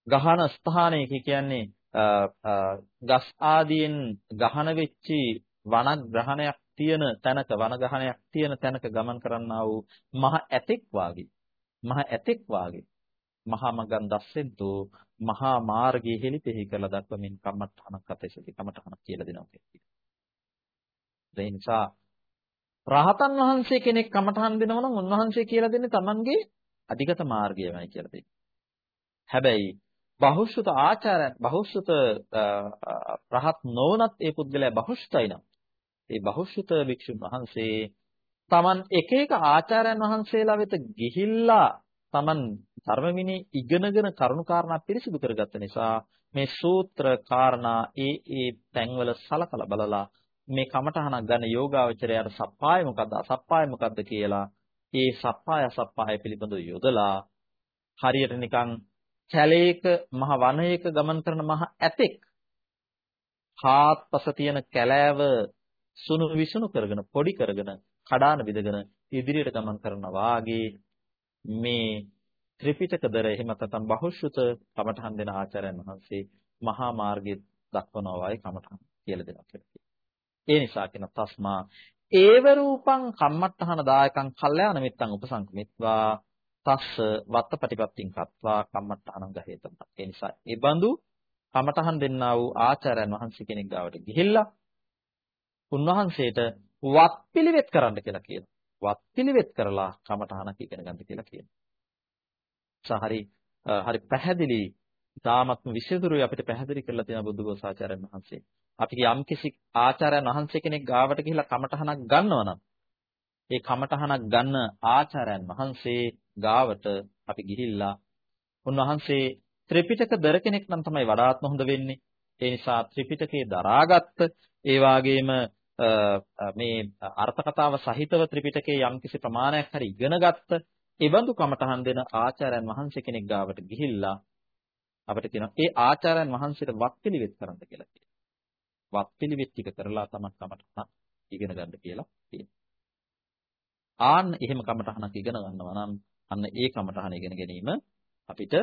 A: ගහන ස්ථානය කියන්නේ ගස් ආදීන් ගහන වෙච්චි වනග්‍රහණයක් තියෙන තැනක වනගහනයක් තියෙන තැනක ගමන් කරන්නා වූ මහ ඇතෙක් වාගේ මහ ඇතෙක් වාගේ මහා මගන් දස්සෙන්තෝ මහා මාර්ගයේ හෙලිපෙහි කළ දක්වමින් කම්මඨහනක් අතේසති කමඨහනක් කියලා දෙනවා කියන්නේ. ඒ නිසා රහතන් වහන්සේ කෙනෙක් කමඨහන් දෙනවා නම් උන්වහන්සේ කියලා දෙන්නේ Tamanගේ අධිගත මාර්ගයමයි කියලා දෙන්නේ. හැබැයි බහුශුත ආචාරයන් බහුශුත රහත් නොවනත් ඒ පුද්ගලයා බහුශුතයි නම් ඒ බහුශුත භික්ෂුන් වහන්සේ Taman එක එක ආචාර්යයන් වහන්සේලා වෙත ගිහිල්ලා Taman ධර්මමිනේ ඉගෙනගෙන කරුණු කාරණා පිරිසිදු කරගත්ත නිසා මේ සූත්‍ර කාරණා ඒ ඒ තැන්වල සලකලා බලලා මේ කමඨහනක් ගන්න යෝගාවචරයට සප්පාය මොකද්ද අසප්පාය මොකද්ද කියලා ඒ සප්පාය අසප්පාය පිළිබඳව යොදලා හරියට නිකන් කැලේක මහ වනයේක ගමන් කරන මහ ඇතෙක් හාත්පස තියෙන කැලෑව සුණු විසුණු කරගෙන පොඩි කරගෙන කඩාන විදගෙන ඉදිරියට ගමන් කරනවා වාගේ මේ ත්‍රිපිටක දර එහෙම නැත්නම් බහුශෘත කමඨහන් දෙන ආචාර්යයන් වහන්සේ මහා මාර්ගයේ දක්වනවා වයි කමඨහන් කියලා දෙනවා කියලා. ඒ නිසා කියන තස්මා ඒව රූපං කම්මත්තහන දායකං කල්යාණ මිත්තං උපසංකමිත්වා තස්ස වත්තපටිපත්තිං කତ୍වා කම්මත්තහනං ගහේතම ඒ නිසා ඒ බඳු කමඨහන් දෙන්නා වූ ආචාර්යයන් වහන්සේ කෙනෙක් ගාවට ගිහිල්ලා උන්වහන්සේට වත්පිළිවෙත් කරන්න කියලා කියනවා. වත්පිළිවෙත් කරලා කමඨහනක් ඉගෙන ගන්න කියලා කියනවා. සහරි හරි පැහැදිලි තාමත්ම විශේෂදුරුයි අපිට පැහැදිලි කරලා තියෙන බුදුගෝසාචාර්යන් වහන්සේ. අපි යම්කිසි ආචාර්යයන් වහන්සේ කෙනෙක් ගාවට ගිහිල්ලා කමඨහනක් ගන්නවා නම් ඒ කමඨහනක් ගන්න ආචාර්යයන් වහන්සේ ගාවට අපි ගිහිල්ලා උන්වහන්සේ ත්‍රිපිටක දර කෙනෙක් නම් තමයි වඩාත්ම හොඳ වෙන්නේ. ඒ නිසා ත්‍රිපිටකේ දරාගත්ත ඒ වාගේම මේ අර්ථ කතාව සහිතව ත්‍රිපිටකයේ යම්කිසි ප්‍රමාණයක් හරි ඉගෙනගත්ත එවඳු කමඨහන් දෙන ආචාර්යයන් වහන්සේ කෙනෙක් ගාවට ගිහිල්ලා අපිට කියනවා ඒ ආචාර්යයන් වහන්සේට වත්පිළිවෙත් කරන්න කියලා කියනවා. වත්පිළිවෙත් ටික කරලා තමයි කමඨහන ඉගෙන ගන්න කියලා කියනවා. ආන්න එහෙම කමඨහනක් ඉගෙන ගන්නවා නම් අන්න ඒ කමඨහන ඉගෙන ගැනීම අපිට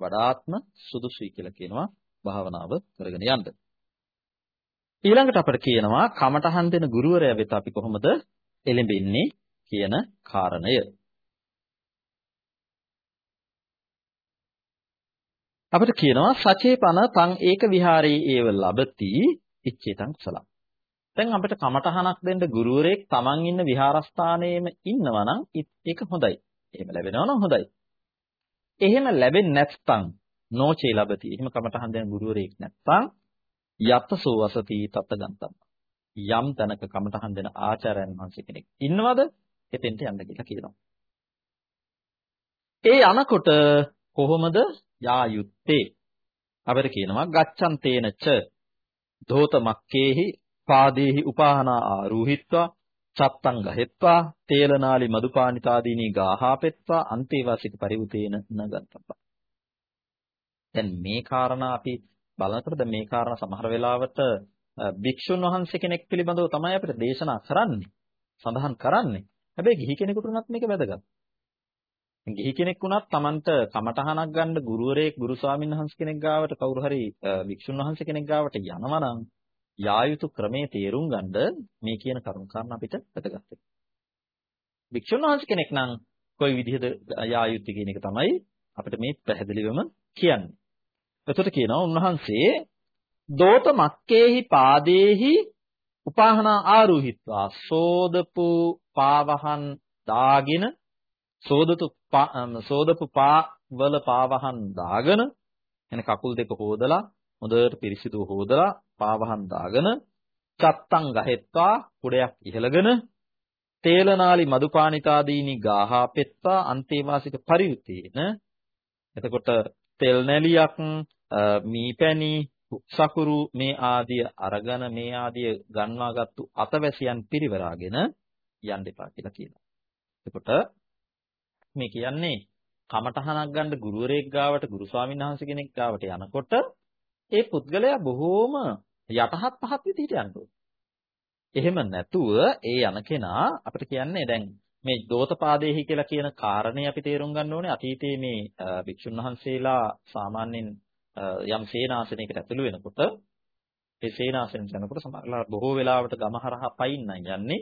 A: වඩාත්ම සුදුසුයි කියලා කියනවා භාවනාව කරගෙන යන්න. ඊළඟට අපිට කියනවා කමඨහන් දෙන ගුරුවරයා වෙත අපි කොහොමද එළඹෙන්නේ කියන කාරණය. අපිට කියනවා සචේපන තං ඒක විහාරේ ඒව ලබති ඉච්ඡේතං කුසලං. දැන් අපිට කමටහනක් දෙන්න ගුරුවරයෙක් Taman ඉන්න විහාරස්ථානයේම ඉන්නවා නම් ඒක හොඳයි. එහෙම ලැබෙනවා නම් හොඳයි. එහෙම ලැබෙන්නේ නැත්නම් නොචේ ලබති. එහෙම කමටහන් දෙන ගුරුවරයෙක් නැත්නම් යත්තසෝ වසති තත්තගන්තම්. යම් තැනක කමටහන් දෙන ආචාර්යයන් වහන්සේ කෙනෙක් ඉන්නවද? එතෙන්ට යන්න කියලා කියනවා. ඒ යනකොට කොහොමද යා යුත්තේ අපිට කියනවා ගච්ඡන් තේනච ධෝතමක්කේහි පාදේහි උපාහනා ආරූහිත්වා සත්තං ගහෙත්වා තේලනාලි මදුපානිතාදීනී ගාහාපෙත්වා අන්තේවාසික පරිවුතේන නගත්තප්පා දැන් මේ කාරණා අපි බලනකොට දැන් මේ කාරණා සමහර වෙලාවට භික්ෂුන් වහන්සේ කෙනෙක් පිළිබඳව තමයි අපිට දේශනා කරන්නේ සඳහන් කරන්නේ. හැබැයි ගිහි කෙනෙකුට උනත් මේක වැදගත්. ගිහි කෙනෙක් වුණත් Tamanට කමටහනක් ගන්න ගුරුවරයෙක් ගුරු ස්වාමීන් වහන්සේ කෙනෙක් ගාවට කවුරු හරි වික්ෂුන් වහන්සේ කෙනෙක් ගාවට යනවා නම් යා යුතු ක්‍රමයේ තේරුම් ගන්න මේ කියන කරුණු කාරණා අපිට වැදගත් වෙනවා. වික්ෂුන් වහන්සේ කෙනෙක් නම් කොයි විදිහද යා යුත්තේ කියන එක තමයි අපිට මේ පැහැදිලිවම කියන්නේ. එතකොට කියනවා උන්වහන්සේ දෝත මක්කේහි පාදේහි උපාහනා ආරූහිත්වා සෝදපු පාවහන් දාගෙන සෝදතු සෝදපු පා වල පාවහන් දාගෙන එන කකුල් දෙක හොදලා හොඳට පිරිසිදු හොදලා පාවහන් දාගෙන චත්තං ගහෙත්වා කුඩයක් ඉහළගෙන තේලනාලි මදුපානිතාදීනි ගාහා පෙත්වා අන්තේවාසික පරියුතේන එතකොට තෙල් නැලියක් මීපැණි සකුරු මේ ආදිය අරගෙන මේ ආදිය ගන්වාගත්තු අතවැසියන් පිරිවරාගෙන යන්න එපා කියලා කියනවා. එතකොට මේ කියන්නේ කමඨහනක් ගන්න ගුරුවරයෙක් ගාවට ගුරු ස්වාමීන් වහන්සේ කෙනෙක් ගාවට යනකොට ඒ පුද්ගලයා බොහෝම යටහත් පහත් විදිහට යන්න එහෙම නැතුව ඒ යන කෙනා අපිට කියන්නේ දැන් මේ දෝතපාදේහි කියලා කියන කාරණේ අපි තේරුම් ගන්න ඕනේ. අතීතයේ මේ භික්ෂුන් වහන්සේලා සාමාන්‍යයෙන් යම් සේනාසනයකට ඇතුළු වෙනකොට ඒ සේනාසනෙට යනකොට සමහරලා බොහෝ වෙලාවට ගමහරහා පයින්නයි යන්නේ.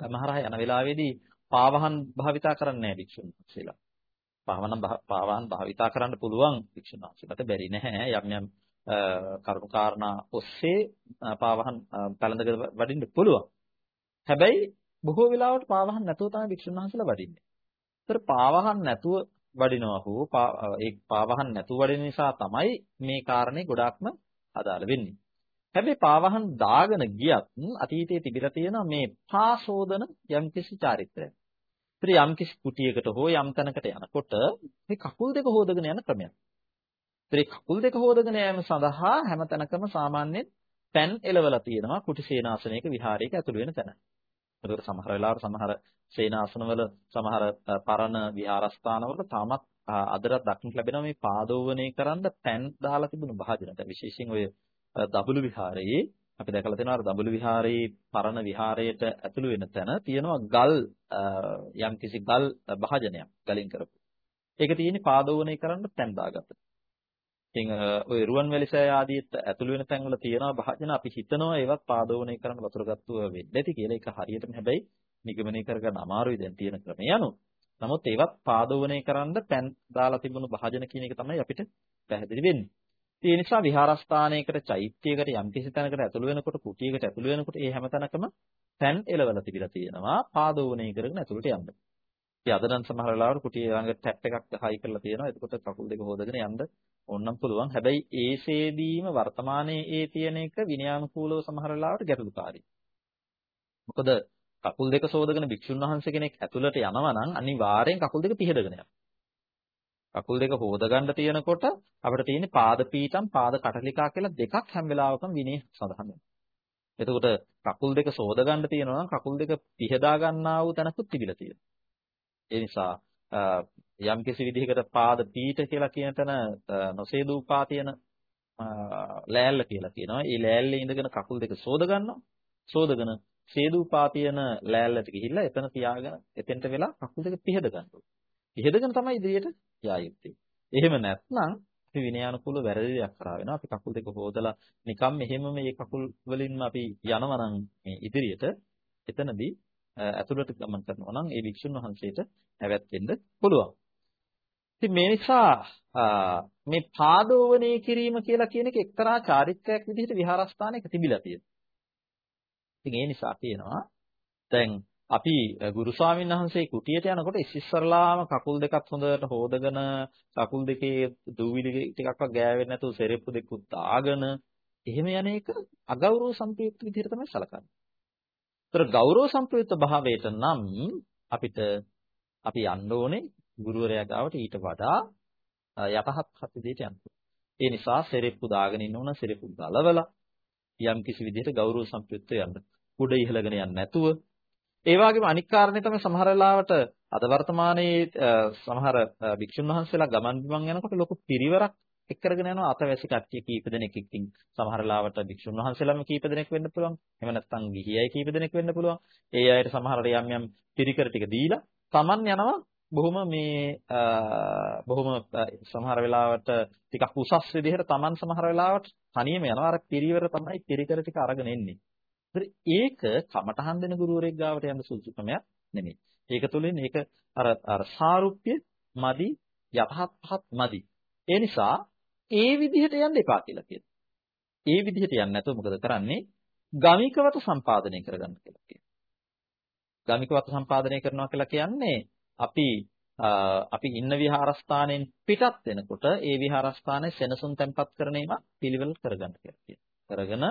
A: ගමහරහා යන වෙලාවේදී පාවහන් භාවිතා කරන්නේ නැහැ භික්ෂුන් වහන්සේලා. පාවහන් පාවහන් භාවිතා කරන්න පුළුවන් භික්ෂුන් වහන්සේලාට බැරි නැහැ යම් යම් කරුණු කාරණා ඔස්සේ පාවහන් පැලඳගෙන වඩින්න පුළුවන්. හැබැයි බොහෝ වෙලාවට පාවහන් නැතුව තමයි භික්ෂුන් වහන්සේලා වඩින්නේ. ඒතර පාවහන් නැතුව වඩිනවා හෝ ඒ පාවහන් නැතුව වඩින නිසා තමයි මේ කාරණේ ගොඩාක්ම අදාළ වෙන්නේ. හැබැයි පාවහන් දාගෙන ගියත් අතීතයේ තිබිලා තියෙන මේ පාසෝදන යම්කිසි චාරිත්‍රයක්. ඉතින් යම්කිසි කුටියකට හෝ යම් තැනකට යනකොට මේ කකුල් දෙක හොදගෙන යන ක්‍රමයක්. ඉතින් කකුල් දෙක හොදගෙන යාම සඳහා හැම තැනකම සාමාන්‍යයෙන් පෑන් එලවලා තියෙනවා කුටි සේනාසනයක විහාරයක ඇතුළු වෙන තැන. ඒකට සමහර වෙලාවට සමහර සේනාසනවල සමහර පරණ විහාරස්ථානවල තාමත් අදටත් දක්නට ලැබෙනවා මේ පාදෝවණේ කරන්න පෑන් දාලා තිබුණු භාජනට. විශේෂයෙන් ඔය දඹුලු විහාරයේ අපි දැකලා තියෙනවා අර දඹුලු විහාරයේ පරණ විහාරයට ඇතුළු වෙන තැන තියෙනවා ගල් යම්කිසි ගල් භාජනයක් ගලින් කරපු. ඒක තියෙන්නේ පාදෝවණේ කරන්න පෑන් දාගත්ත. ඉතින් ඔය රුවන්වැලිසෑය ආදීත් ඇතුළු වෙන තැන්වල තියෙනවා භාජන අපි හිතනවා ඒවත් පාදෝවණේ කරන්න වතුර ගත්තුව වෙන්නේ නැති කියලා. ඒක හරියටම හැබැයි නිගමනය කරගන්න අමාරුයි දැන් තියෙන ක්‍රමය අනුව. නමුත් ඒවත් පාදෝවණේ කරන්න පෑන් දාලා තිබුණු භාජන කියන එක තමයි අපිට පැහැදිලි වෙන්නේ. ඒ නිසා විහාරස්ථානයකට චෛත්‍යයකට යම් කිසි තැනකට ඇතුළු වෙනකොට කුටියකට ඇතුළු වෙනකොට ඒ හැම තැනකම පෑන් එලවලා තිබිලා තියෙනවා පාදෝවණේ කරගෙන ඇතුළට යන්න. ඉතින් අද නම් සමහර වෙලාවට කුටිය ළඟ ටැප් එකක් හයි කරලා තියෙනවා. එතකොට කකුල් දෙක හොදගෙන යන්න ඕනම් පුළුවන්. හැබැයි ඒසේදීම වර්තමානයේ ඒ තියෙන එක විනයානුකූලව සමහර වෙලාවට ගැටලුකාරී. මොකද කකුල් දෙක සෝදගෙන භික්ෂුන් වහන්සේ කෙනෙක් ඇතුළට යනවා නම් අනිවාර්යෙන් කකුල් දෙක පිහදගෙන යනවා. කකුල් දෙක හොද ගන්න තියෙනකොට අපිට තියෙන්නේ පාද පීඨම් පාද කටලිකා කියලා දෙකක් හැම වෙලාවකම විනය සඳහන් වෙනවා. එතකොට කකුල් දෙක සෝද ගන්න තියෙනවා නම් කකුල් දෙක පිහදා ගන්නා වූ තැනකුත් තිබිලා තියෙනවා. ඒ නිසා යම් කිසි විදිහකට පාද පීඨ කියලා කියන තැන නොසේදූපා තියෙන ලෑල්ල කියලා කියනවා. ඒ ලෑල්ලේ ඉඳගෙන කකුල් දෙක සෝද ගන්නවා. සෝදගෙන සේදූපා තියෙන ලෑල්ලට ගිහිල්ලා එතන තියාගෙන එතෙන්ට වෙලා කකුල් දෙක පිහද ගන්නවා. පිහදගෙන තමයි ඉදිරියට යා යුත්තේ. එහෙම නැත්නම් අපි විනයානුකූල වැරදි දෙයක් කරා වෙනවා. අපි කකුල් දෙක හොදලා නිකම් මෙහෙම මේ කකුල් වලින්ම අපි යනවා නම් මේ ඉදිරියට එතනදී ඇතුළට ගමන් කරනවා නම් ඒ වික්ෂුන් වහන්සේට නැවැත්වෙන්න පුළුවන්. ඉතින් මේ නිසා මේ පාදෝවණේ කිරීම කියලා කියන එක එක්තරා චාරිත්‍රයක් විදිහට විහාරස්ථානයක තිබිලා තියෙනවා. ඉතින් ඒ නිසා කියනවා දැන් අපි ගුරු ස්වාමීන් වහන්සේ කුටියට යනකොට ඉස්සෙල්ලාම කකුල් දෙකත් හොඳට හොදගෙන කකුල් දෙකේ දූවිලි ටිකක්වත් ගෑවෙන්නේ නැතුව සෙරෙප්පු දෙකකුත් දාගෙන එහෙම යන එක අගෞරව සම්ප්‍රයුක්ත විදිහට තමයි සලකන්නේ. ඒතර ගෞරව සම්ප්‍රයුක්ත භාවයට නම් අපිට අපි යන්න ඕනේ ගුරුවරයා ගාවට ඊට වඩා යටහත් හත් විදිහට යන්න. ඒ නිසා සෙරෙප්පු දාගෙන ඉන්න ඕන සෙරෙප්පු ගලවලා යම් කිසි විදිහට ගෞරව සම්ප්‍රයුක්ත යන්න. කුඩ ඉහළගෙන යන්නේ නැතුව ඒ වගේම අනික් කාරණේ තමයි සමහර වෙලාවට අද වර්තමානයේ සමහර භික්ෂුන් වහන්සේලා ගමන් බිමන් යනකොට ලොකු පිරිවරක් එක් කරගෙන යනවා අතවැසි කට්ටිය කීප දෙනෙක් එක්කින් සමහර ලාවට භික්ෂුන් වහන්සේලාම කීප දෙනෙක් වෙන්න පුළුවන්. එහෙම නැත්නම් ගිහියයි කීප දෙනෙක් වෙන්න පුළුවන්. ඒ අයට සමහරට යම් යම් පිරිකර ටික දීලා Taman යනවා බොහොම මේ බොහොම සමහර වෙලාවට ටිකක් උසස් විදිහට Taman සමහර වෙලාවට තනියම යනවා අර පිරිවර තමයි පිරිකර ටික අරගෙන එන්නේ. ඒක කමටහන් දෙන ගුරුවරයෙක් ගාවට යන සුසුකමයක් නෙමෙයි. ඒක තුළින් ඒක අර අර සාරුප්‍ය මදි යටහත් පහත් මදි. ඒ නිසා ඒ විදිහට යන්න එපා කියලා කියනවා. ඒ විදිහට යන්නේ නැතුව මොකද කරන්නේ? ගමිකවත සම්පාදනය කරගන්න කියලා කියනවා. ගමිකවත සම්පාදනය කරනවා කියලා කියන්නේ අපි අපි ඉන්න විහාරස්ථානයෙන් පිටත් වෙනකොට ඒ විහාරස්ථානයේ සෙනසුන් තැන්පත් කරන ඒවා පිළිවෙල කරගන්න කියලා කියනවා. කරගෙන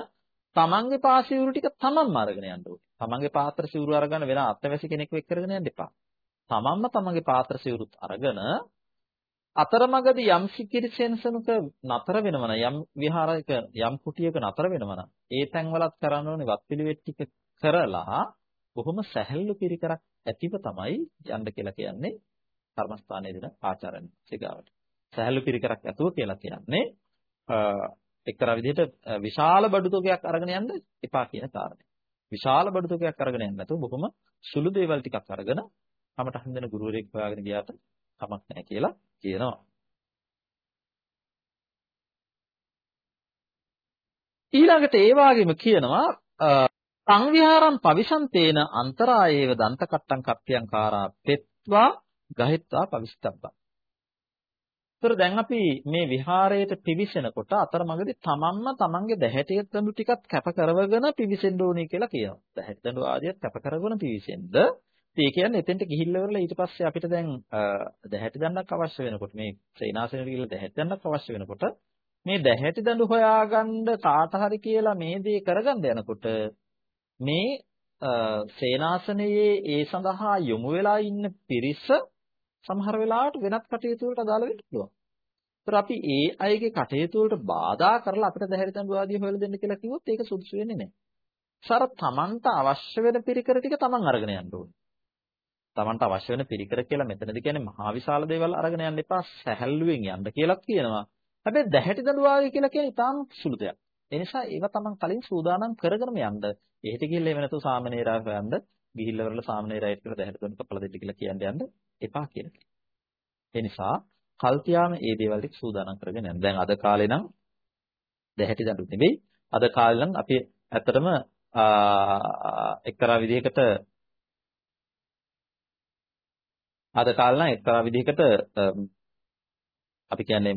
A: තමන්ගේ පාසිවුරු ටික තමන්ම අරගෙන යන්න ඕනේ. තමන්ගේ පාත්‍ර සිවුරු අරගෙන වෙන අත්වැසි කෙනෙක්ව එක්කරගෙන යන්න එපා. තමන්ම තමන්ගේ පාත්‍ර සිවුරුත් අරගෙන අතරමඟදී යම් සිකිරි සෙන්සනුක නතර වෙනවන යම් විහාරයක යම් කුටියක නතර වෙනවන ඒ තැන්වලත් කරන්න ඕනේ වත්පිළිවෙත් ටික කරලා බොහොම සැහැල්ලු පිරිකරක් ඇතිව තමයි යන්න කියලා කියන්නේ කර්මස්ථානයේ දෙන ආචාරණ සිගාවට. සැහැල්ලු පිරිකරක් ඇතුව කියලා කියන්නේ එක්තරා විදිහට විශාල බඩු තොගයක් අරගෙන යන්න එපා කියන කාරණය. විශාල බඩු තොගයක් අරගෙන යන්න නැතුව බොහොම සුළු දේවල් ටිකක් අරගෙන අපට හඳන ගුරුවරයෙක් හොයාගෙන ගියාට කමක් නැහැ කියලා කියනවා. ඊළඟට ඒ වගේම කියනවා සංවිහාරම් පවිසන්තේන අන්තරායේව දන්තකට්ටං කප්පියං කාරා පෙත්වා ගහෙත්වා පවිස්තබ්බා. ඒතර දැන් අපි මේ විහාරයට පිවිසෙනකොට අතරමඟදී තමන්ම තමන්ගේ දැහැටිය දඬු ටිකක් කැප කරවගෙන පිවිසෙන්න ඕනේ කියලා කියනවා. දැහැටි දඬු ආදියත් කැප කරගෙන පිවිසෙන්න ඒ කියන්නේ එතෙන්ට ගිහිල්ලා ඉවරලා ඊට පස්සේ අපිට දැන් දැහැටි දණ්ඩක් අවශ්‍ය වෙනකොට මේ සේනාසනෙට ගිහිල්ලා දැහැටි දණ්ඩක් අවශ්‍ය වෙනකොට මේ දැහැටි දඬු හොයාගන්න කාට හරි කියලා මේ දේ කරගන්න යනකොට මේ සේනාසනයේ ඒ සඳහා යොමු වෙලා ඉන්න පිරිස සමහර වෙලාවට වෙනත් කටයුතු වලට අදාළ වෙන්න පුළුවන්. ඒතර අපි ඒ අයගේ කටයුතු වලට බාධා කරලා අපිට දැහැටි දඬු ආදිය හොයලා දෙන්න කියලා කිව්වොත් ඒක සුදුසු වෙන්නේ නැහැ. සර තමන්ට අවශ්‍ය වෙන පිරිකර ටික තමන් අරගෙන යන්න ඕනේ. Tamanට අවශ්‍ය වෙන පිරිකර කියලා මෙතනදි කියන්නේ මහා විශාල දේවල් අරගෙන යන්න එපා සැහැල්ලුවෙන් යන්න කියලා කියනවා. හැබැයි දැහැටි දඬුවාගේ කියලා කියන්නේ ඊටාම් සුළු දෙයක්. ඒ නිසා ඒව තමන් කලින් සූදානම් කරගෙනම යන්න. එහෙට ගිහිල්ලා එව නැතුව සාමනීරා හොයන්න ගිහිල්ලා වරලා සාමනීරායට කියලා දැහැටි දඬු කපලා දෙන්න කියලා කියන්න යන්න එපා කියලා. ඒ නිසා කල්තියාම මේ දේවල් ටික සූදානම් කරගෙන යන්න. දැන් අද කාලේ නම් දැහැටි දඬු නෙවෙයි. අද කාලේ නම් අපි ඇත්තටම එක්තරා විදිහකට අද කාලේ නම් එක්තරා විදිහකට අපි කියන්නේ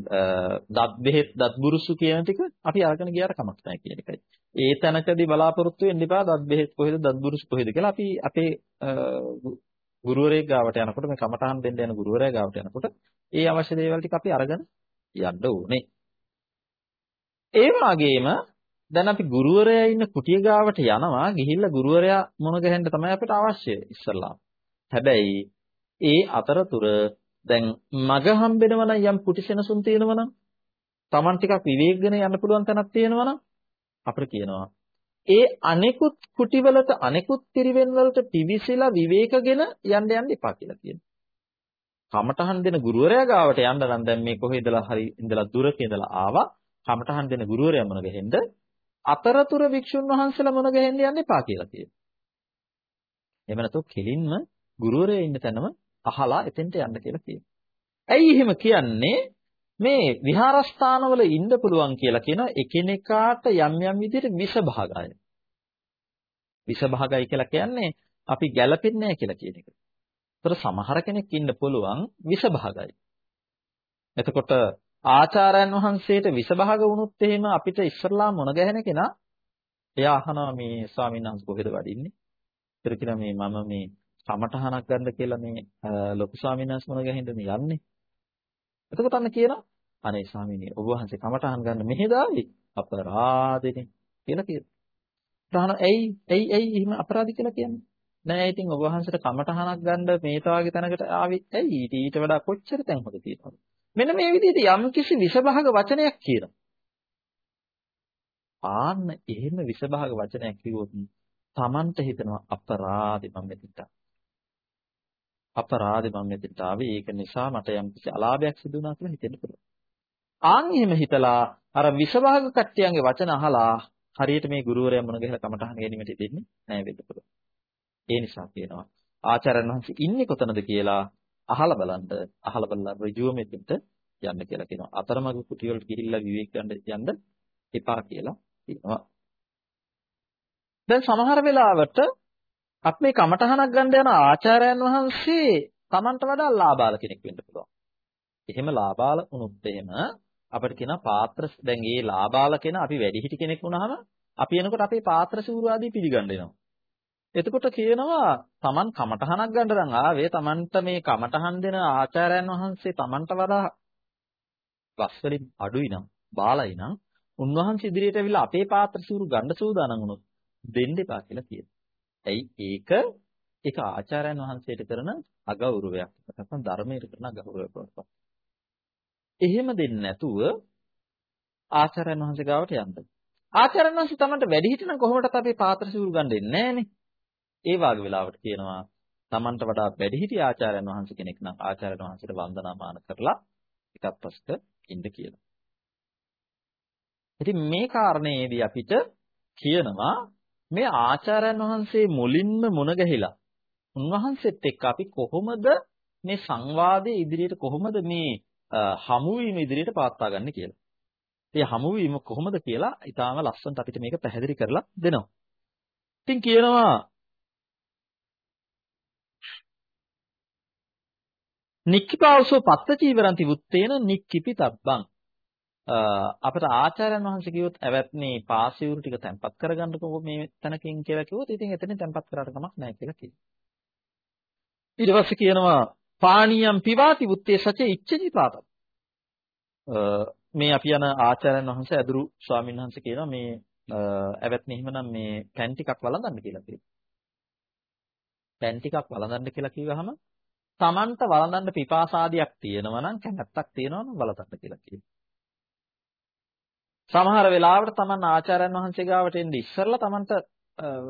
A: දත් බෙහෙත් දත් බුරුසු කියන ටික අපි අරගෙන ගියාට කමක් නැහැ කියන එකයි. ඒ තැනකදී බලාපොරොත්තු වෙන්න එපා දත් බෙහෙත් කොහෙද දත් බුරුසු කොහෙද කියලා අපි අපේ ගුරුවරයෙක් ගාවට යනකොට මේ කමටහන් දෙන්න යන ගුරුවරයා ගාවට යනකොට ඒ අවශ්‍ය දේවල් ටික අපි අරගෙන යන්න ඕනේ. ඒ වගේම දැන් අපි ගුරුවරයා ඉන්න කුටිය ගාවට යනවා ගිහිල්ලා ගුරුවරයා මොන ගහෙන්න තමයි අපිට අවශ්‍ය ඉස්සල්ලා. හැබැයි ඒ අතරතුර දැන් මග හම්බෙනවා නම් යම් කුටිසෙනසුන් තියෙනවා නම් Taman ටිකක් විවේකගෙන යන්න පුළුවන් තැනක් තියෙනවා නම් අපිට කියනවා ඒ අනෙකුත් කුටිවලට අනෙකුත් පිරිවෙන් වලට පිවිසිලා විවේකගෙන යන්න යන්න එපා කියලා කියනවා. කමටහන් දෙන ගුරුවරයා ගාවට යන්න නම් දැන් මේ කොහෙදලා හරි ඉඳලා දුරක ඉඳලා ආවා. කමටහන් දෙන ගුරුවරයා මොන ගෙහෙන්ද? අතරතුර වික්ෂුන් වහන්සේලා මොන ගෙහෙන්ද යන්න එපා කියලා කියනවා. එහෙම නැත්නම් කෙලින්ම ගුරුවරයා ඉන්න තැනම අහලා එතෙන්ට යන්න කියලා කියනවා. ඇයි එහෙම කියන්නේ? මේ විහාරස්ථානවල ඉන්න පුළුවන් කියලා කියන එකිනෙකාට යම් යම් විදිහට විස භාගය. විස භාගය කියලා කියන්නේ අපි ගැළපෙන්නේ නැහැ කියලා කියන එක. ඒතර සමහර කෙනෙක් ඉන්න පුළුවන් විස භාගයි. එතකොට ආචාර්යයන් වහන්සේට විස භාග වුණොත් එහෙම අපිට ඉස්සරලා මොන ගැහෙන කෙනා එයා අහනවා මේ ස්වාමීන් වහන්සේ කොහෙද වඩින්නේ? ඒතර කියනවා මේ මම මේ කමටහනක් ගන්න කියලා මේ ලොකු ස්වාමීන් වහන්සේ මොන ගැහින්ද මේ යන්නේ. එතකොට අන්න කියනවා අනේ ස්වාමීනි ඔබ වහන්සේ කමටහන් ගන්න මෙහෙද ආවේ අපරාධෙනේ කියලා කියනවා. ප්‍රාණ ඇයි ඇයි ඇයි එහෙම අපරාධ කියලා කියන්නේ? නෑ ඉතින් ඔබ වහන්සේට කමටහනක් ගන්න මේ තාගේ තැනකට ආවේ ඇයි ඊට වඩා කොච්චර තැන් හොද තියෙනවද? මෙන්න මේ විදිහට යම් කිසි විෂභාග වචනයක් කියනවා. ආන්න එහෙම විෂභාග වචනයක් කිව්වොත් Tamanට හිතනවා අපරාධි මම මෙතනට අපරාධේ මම මෙතෙන්ට ආවේ ඒක නිසා මට යම් කිසි අලාභයක් සිදු වුණා කියලා හිතෙන්න පුළුවන්. ආන් එහෙම හිතලා අර විසභාග කට්ටියන්ගේ වචන අහලා හරියට මේ ගුරුවරයා මුණ ගැහලා කමටහන් ගැනීමට දෙන්නේ නැහැ වෙන්න පුළුවන්. ඒ නිසා කියනවා ආචාර්යන් වහන්සේ ඉන්නේ කොතනද කියලා අහලා බලන්න අහලා බලලා ඍජුවම එතෙන්ට යන්න කියලා කියනවා. අතරමඟ කුටි වලට ගිහිල්ලා විවේක ගන්න යන්න එපා කියලා කියනවා. දැන් සමහර වෙලාවට අපි මේ කමටහනක් ගන්න යන ආචාර්යයන් වහන්සේ Tamanට වඩා ලාභාල කෙනෙක් වෙන්න පුළුවන්. එහෙම ලාභාල වුණොත් එහෙම අපිට කියනවා පාත්‍ර දැන් මේ ලාභාල කෙනා අපි වැඩිහිටි කෙනෙක් වුණාම අපි එනකොට අපේ පාත්‍ර සිවුරු ආදී පිළිගන්න එනවා. එතකොට කියනවා Taman කමටහනක් ගන්න නම් ආවේ Tamanට මේ කමටහන් දෙන ආචාර්යයන් වහන්සේ Tamanට වඩා වස්වලින් අඩුයි නම් බාලයි නම් උන්වහන්සේ ඉදිරියට ඇවිල්ලා අපේ පාත්‍ර සිවුරු ගන්න සූදානම් වුණොත් දෙන්න එපා කියලා කියනවා. ඇයි ඒක ඒක ආචාර්යයන් වහන්සේට කරන අගෞරවයක්. නැත්නම් ධර්මයට කරන අගෞරවයක් වගේ. එහෙම දෙන්නේ නැතුව ආචාර්යයන් වහන්සේ ගාවට යන්න. ආචාර්යයන් වහන්සේ Tamanට වැඩි හිටිනම් කොහොමදත් අපේ පාත්‍ර සිවුරු ගන්න දෙන්නේ නැහනේ. ඒ වාගේ වෙලාවට කියනවා Tamanට වඩා වැඩි හිටි ආචාර්යයන් වහන්සේ කෙනෙක් නම් ආචාර්යයන් වහන්සේට වන්දනාමාන කරලා එකත් පසක ඉන්න කියලා. ඉතින් මේ කාරණේදී අපිට කියනවා මේ ආචාර්යයන් වහන්සේ මුලින්ම මුණ ගැහිලා උන්වහන්සේත් එක්ක අපි කොහොමද මේ සංවාදයේ ඉදිරියට කොහොමද මේ හමුවීම ඉදිරියට පාත්තා ගන්න කියලා. ඒ හමුවීම කොහොමද කියලා ඊටාම ලස්සනට අපිට මේක පැහැදිලි කරලා දෙනවා. ඉතින් කියනවා නික්කිපාවසෝ පත්ත චීවරන්ති වුත්තේන නික්කිපි තබ්බං අපට ආචාර්යයන් වහන්සේ කිව්වොත් ඇවැත්නි පාසියුරු ටික තැම්පත් කරගන්නකෝ මේ තැනකින් කියලා කිව්වොත් ඉතින් එතනින් තැම්පත් කරාට කමක් නැහැ කියලා කියනවා. ඊට පස්සේ කියනවා පාණියම් පිවාති වුත්තේ සචේ ඉච්ඡති පාතම්. මේ අපි යන ආචාර්යයන් වහන්සේ අදුරු ස්වාමීන් වහන්සේ කියනවා මේ ඇවැත්නි එහෙමනම් මේ පෑන් ටිකක් වළඳන්න කියලා කියනවා. පෑන් ටිකක් වළඳන්න කියලා කිව්වහම Tamanta වළඳන්න පිපාසාදියක් තියෙනවා නම් කැමැත්තක් තියෙනවා නම් වළඳන්න කියලා කියනවා. සමහර වෙලාවට Taman ආචාර්යයන් වහන්සේ ගාවට එන්නේ ඉස්සරලා Tamanට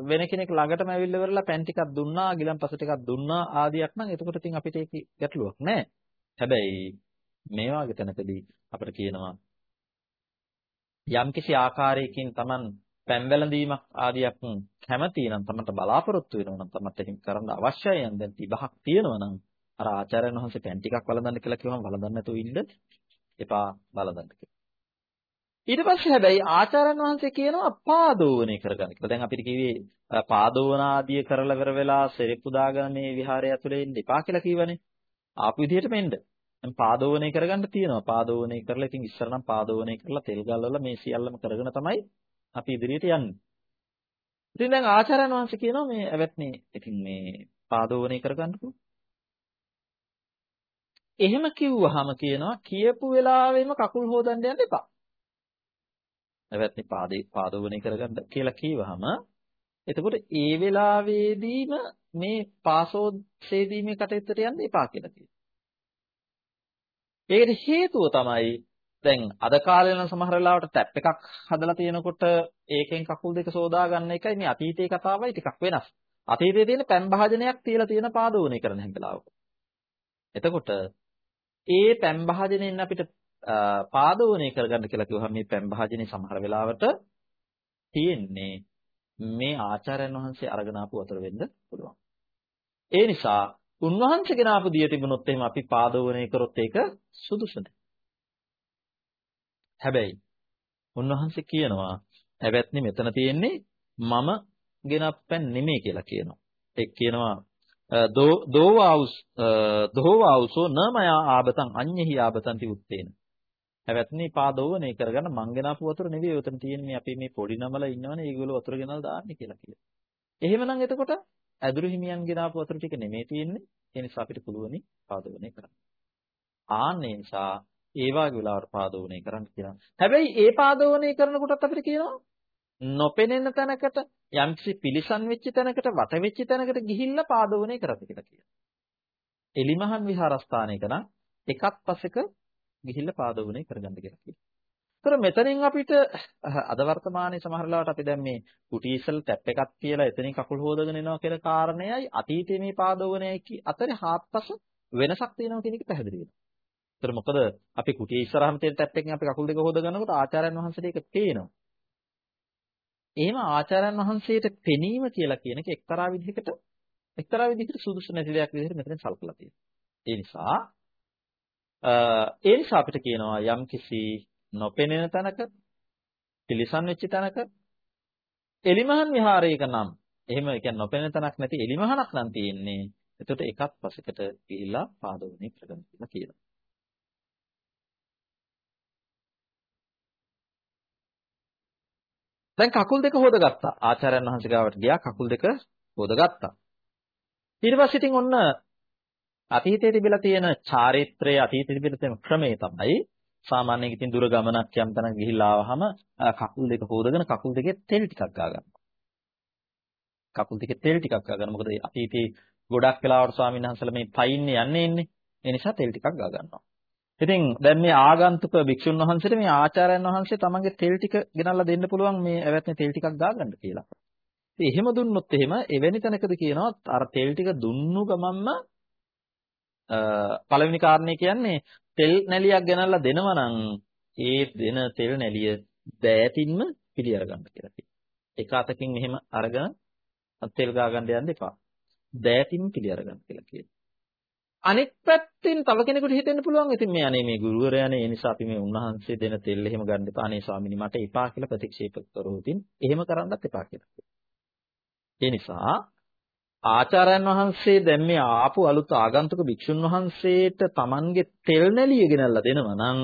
A: වෙන කෙනෙක් ළඟටම ඇවිල්ලා ඉවරලා පෑන් ටිකක් දුන්නා, ගිලන්පස ටිකක් දුන්නා ආදියක් නම් එතකොට ඉතින් අපිට ඒක ගැටලුවක් නෑ. හැබැයි මේ වගේ තැනකදී අපිට කියනවා යම්කිසි ආකාරයකින් Taman පැන්වැළඳීමක් ආදියක් කැමති නම් තමන්ට බලාපොරොත්තු වෙනවා නම් තමන්ට එහෙම කරන්න අවශ්‍යයි නම් දැන් 30ක් තියෙනවා නම් අර ආචාර්යයන් වහන්සේ පෑන් ටිකක් වළඳන්න කියලා කිව්වම වළඳන්න නැතුව ඉන්න එපා වළඳන්න කියලා. ඊට පස්සේ හැබැයි ආචාර්යන් වහන්සේ කියනවා පාදෝවණය කරගන්න කියලා. දැන් අපිට කිව්වේ පාදෝවන ආදිය කරලා ඉවර වෙලා සෙරෙප්පු දාගෙන මේ විහාරය ඇතුලේ ඉන්න එපා කියලා කිව්වනේ. ආපු විදිහටම එන්න. දැන් පාදෝවණය කරගන්න තියෙනවා. පාදෝවණය කරලා ඉතින් ඉස්සර නම් පාදෝවණය කරලා තෙල් ගල්වලා මේ සියල්ලම කරගෙන තමයි අපි ඉදිරියට යන්නේ. ඉතින් දැන් ආචාර්යන් වහන්සේ කියනවා මේ ඇවැත්නේ ඉතින් මේ පාදෝවණය කරගන්නකෝ. එහෙම කිව්වහම කියනවා කියපු වෙලාවෙම කකුල් හොදන්න යන්න එපා. නැවැත්නි පාදේ පාදෝවණේ කරගන්න කියලා කීවහම එතකොට ඒ වෙලාවේදීම මේ පාසෝත්සේදීමේ කටයුත්තට යන්න එපා කියලා කියනවා. ඒකට හේතුව තමයි දැන් අද කාලේ නම් සමහර වෙලාවට ටැප් එකක් හදලා තියෙනකොට ඒකෙන් කකුල් දෙක සෝදා ගන්න එකයි මේ අතීතයේ කතාවයි ටිකක් වෙනස්. අතීතයේ තියෙන පැන් භාජනයක් තියලා තියෙන පාදෝවණේ කරන හැම වෙලාවක. එතකොට ඒ පැන් භාජනයෙන් අපිට පාදෝණය කරගන්න කියලා කිව්වහම මේ පැන් භාජනේ සමහර වෙලාවට තියෙන්නේ මේ ආචාර්යයන් වහන්සේ අරගෙන ආපු වතුර වෙන්න පුළුවන්. ඒ නිසා උන්වහන්සේගෙන ආපු දිය තිබුණොත් එහෙම අපි පාදෝණය කරොත් ඒක සුදුසු නැහැ. හැබැයි උන්වහන්සේ කියනවා හැබැත්නි මෙතන තියෙන්නේ මම ගෙනප්පන් නෙමෙයි කියලා කියනවා. ඒ කියනවා දෝවාවුස් දෝවාවුසෝ නමයා ආබතං අඤ්ඤහි ආබතන්ති උත්තේන හැවැත්නි පාදෝවනේ කරගන්න මං ගෙනාපු වතුර නෙවෙයි උතන තියෙන්නේ අපි මේ පොඩි නමලා ඉන්නවනේ ඒගොල්ලෝ වතුර ගෙනල්ලා දාන්නේ කියලා කියලා. එහෙමනම් එතකොට ඇදුරු හිමියන් ගෙනාපු වතුර ටික නෙමෙයි තියෙන්නේ. ඒ නිසා අපිට පුළුවනි පාදෝවනේ කරන්න. ආන්නේ නිසා ඒ වාගේ වෙලාවට පාදෝවනේ කරන්න කියනවා. හැබැයි ඒ පාදෝවනේ කරනකොටත් අපිට කියනවා නොපෙනෙන තැනකට යම්කිසි පිලිසන් වෙච්ච තැනකට වට වෙච්ච තැනකට ගිහිල්ලා පාදෝවනේ කරත් කියලා කියනවා. එලිමහන් විහාරස්ථානයක නම් එකක් පසෙක ගිහිල්ලා පාදෝවනේ කරගන්න කියලා කියනවා. ඒතර මෙතනින් අපිට අද වර්තමානයේ සමහර ලාවට අපි දැන් මේ කුටි ඉස්සල් ටැප් එකක් තියලා එතනින් කකුල් හොදගෙන එනවා කියලා කාරණේයි අතීතයේ මේ පාදෝවනයයි අතරේ හාත්පස වෙනසක් තියෙනවා කියන එක පැහැදිලි වෙනවා. ඒතර මොකද අපි කුටිය ඉස්සරහම තියෙන ටැප් එකෙන් අපි කකුල් දෙක හොද ගන්නකොට ආචාර්යයන් වහන්සේට ඒක පේනවා. එහෙම ආචාර්යයන් වහන්සේට පෙනීම කියලා කියන එක එක්තරා විදිහකට එක්තරා විදිහකට සුදුසු නැති දෙයක් විදිහට මෙතන සල්කලා තියෙනවා. ඒ නිසා ඒ නිසා අපිට කියනවා යම් කිසි නොපෙනෙන තැනක පිලිසන් වෙච්ච තැනක එලිමහන් විහාරයක නම් එහෙම කියන්නේ නොපෙනෙන තැනක් නැති එලිමහනක් නම් තියෙන්නේ. එතකොට එකත් පසෙකට ගිහිලා පාදෝණේ කරගන්න කියලා කියනවා. දැන් කකුල් දෙක හොදගත්තා. ආචාර්යයන් වහන්සේ ගාවට ගියා කකුල් දෙක හොදගත්තා. ඊට පස්සේ ඉතින් ඔන්න අතීතයේ තිබිලා තියෙන චාරිත්‍රයේ අතීතයේ තිබිලා තියෙන ක්‍රමය තමයි සාමාන්‍යයෙන් ඉතින් දුර ගමනක් යම් තැනක ගිහිල්ලා ආවහම කකුල් දෙක හොදගෙන කකුල් දෙකේ තෙල් ටිකක් ගා ගන්නවා. කකුල් දෙකේ තෙල් ටිකක් ගා ගන්න. මොකද අතීතයේ ගොඩක් වෙලාවට ස්වාමීන් වහන්සේලා මේ පයින්නේ යන්නේ ඉන්නේ. ඒ නිසා තෙල් ටිකක් ගා ගන්නවා. ඉතින් දැන් මේ ආගන්තුක භික්ෂුන් වහන්සේට මේ ආචාර්යයන් වහන්සේ තමන්ගේ තෙල් ටික ගෙනල්ලා දෙන්න පුළුවන් මේ ඇවැත්නේ තෙල් ටිකක් දාගන්න කියලා. ඉතින් එහෙම දුන්නොත් එහෙම එවැනි තැනකද කියනවා අර තෙල් ටික දුන්නු ගමන්ම පළවෙනි කාරණේ කියන්නේ තෙල් නැලියක් ගෙනල්ලා දෙනවා නම් ඒ දෙන තෙල් නැලිය දෑතින්ම පිළි අරගන්න කියලා කියනවා. එක අතකින් මෙහෙම අරගෙන තෙල් ගා ගන්න යන්න එපා. දෑතින්ම පිළි අරගන්න කියලා කියනවා. අනෙක් පැත්තෙන් තව කෙනෙකුට හිතෙන්න පුළුවන් ඉතින් මේ අනේ මේ ගුරුවරයානේ ඒ නිසා අපි මේ උන්වහන්සේ දෙන තෙල් එහෙම ගන්න එපා අනේ ස්වාමිනී මට එපා කියලා ප්‍රතික්ෂේප කරොතින් එහෙම කරන්නත් එපා කියලා. ඒ නිසා ආචාර්යයන් වහන්සේ දැන් මේ ආපු අලුත් ආගන්තුක භික්ෂුන් වහන්සේට Tamanගේ තෙල් නැලිය ගෙනල්ලා දෙනවා නම්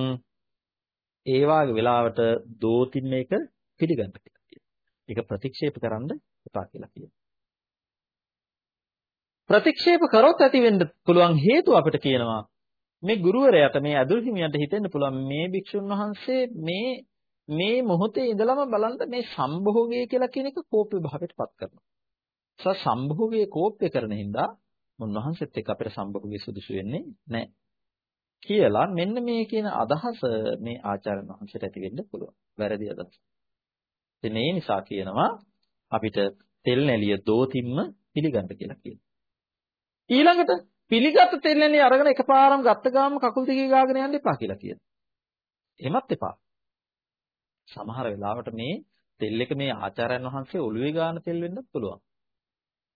A: ඒ වාගේ වෙලාවට දෝතින් මේක පිළිගන්න කියලා කියනවා. ඒක ප්‍රතික්ෂේප කරන්න එපා කියලා කියනවා. ප්‍රතික්ෂේප කරොත් ඇති වෙන්න පුළුවන් හේතුව අපිට කියනවා මේ ගුරුවරයාට මේ අදුල් හිමියන්ට හිතෙන්න පුළුවන් මේ භික්ෂුන් වහන්සේ මේ මේ මොහොතේ ඉඳලම බලන්න මේ සම්භෝගය කියලා කියන එක කෝප්‍ය භාවයට පත් කරනවා. ස සම්භෝගයේ කෝප්‍ය කරන හින්දා උන්වහන්සේත් එක්ක අපිට සම්භෝගයේ සුදුසු වෙන්නේ නැහැ. කියලා මෙන්න මේ කියන අදහස මේ ආචාර්ය වහන්සේට ඇති වෙන්න පුළුවන්. වැරදි අදහස. ඉතින් ඒ නිසා කියනවා අපිට තෙල් නැලිය දෝතිම්ම පිළිගන්න කියලා කියනවා. ඊළඟට පිළිගත් තෙල් නැලිය අරගෙන එකපාරම ගත්ත ගාම කකුල් දිගේ ගාගෙන යන්න එපා කියලා කියනවා. එහෙමත් එපා. සමහර වෙලාවට මේ තෙල් එක මේ ආචාර්යයන් වහන්සේ ඔළුවේ ගාන තෙල් වෙන්නත් පුළුවන්.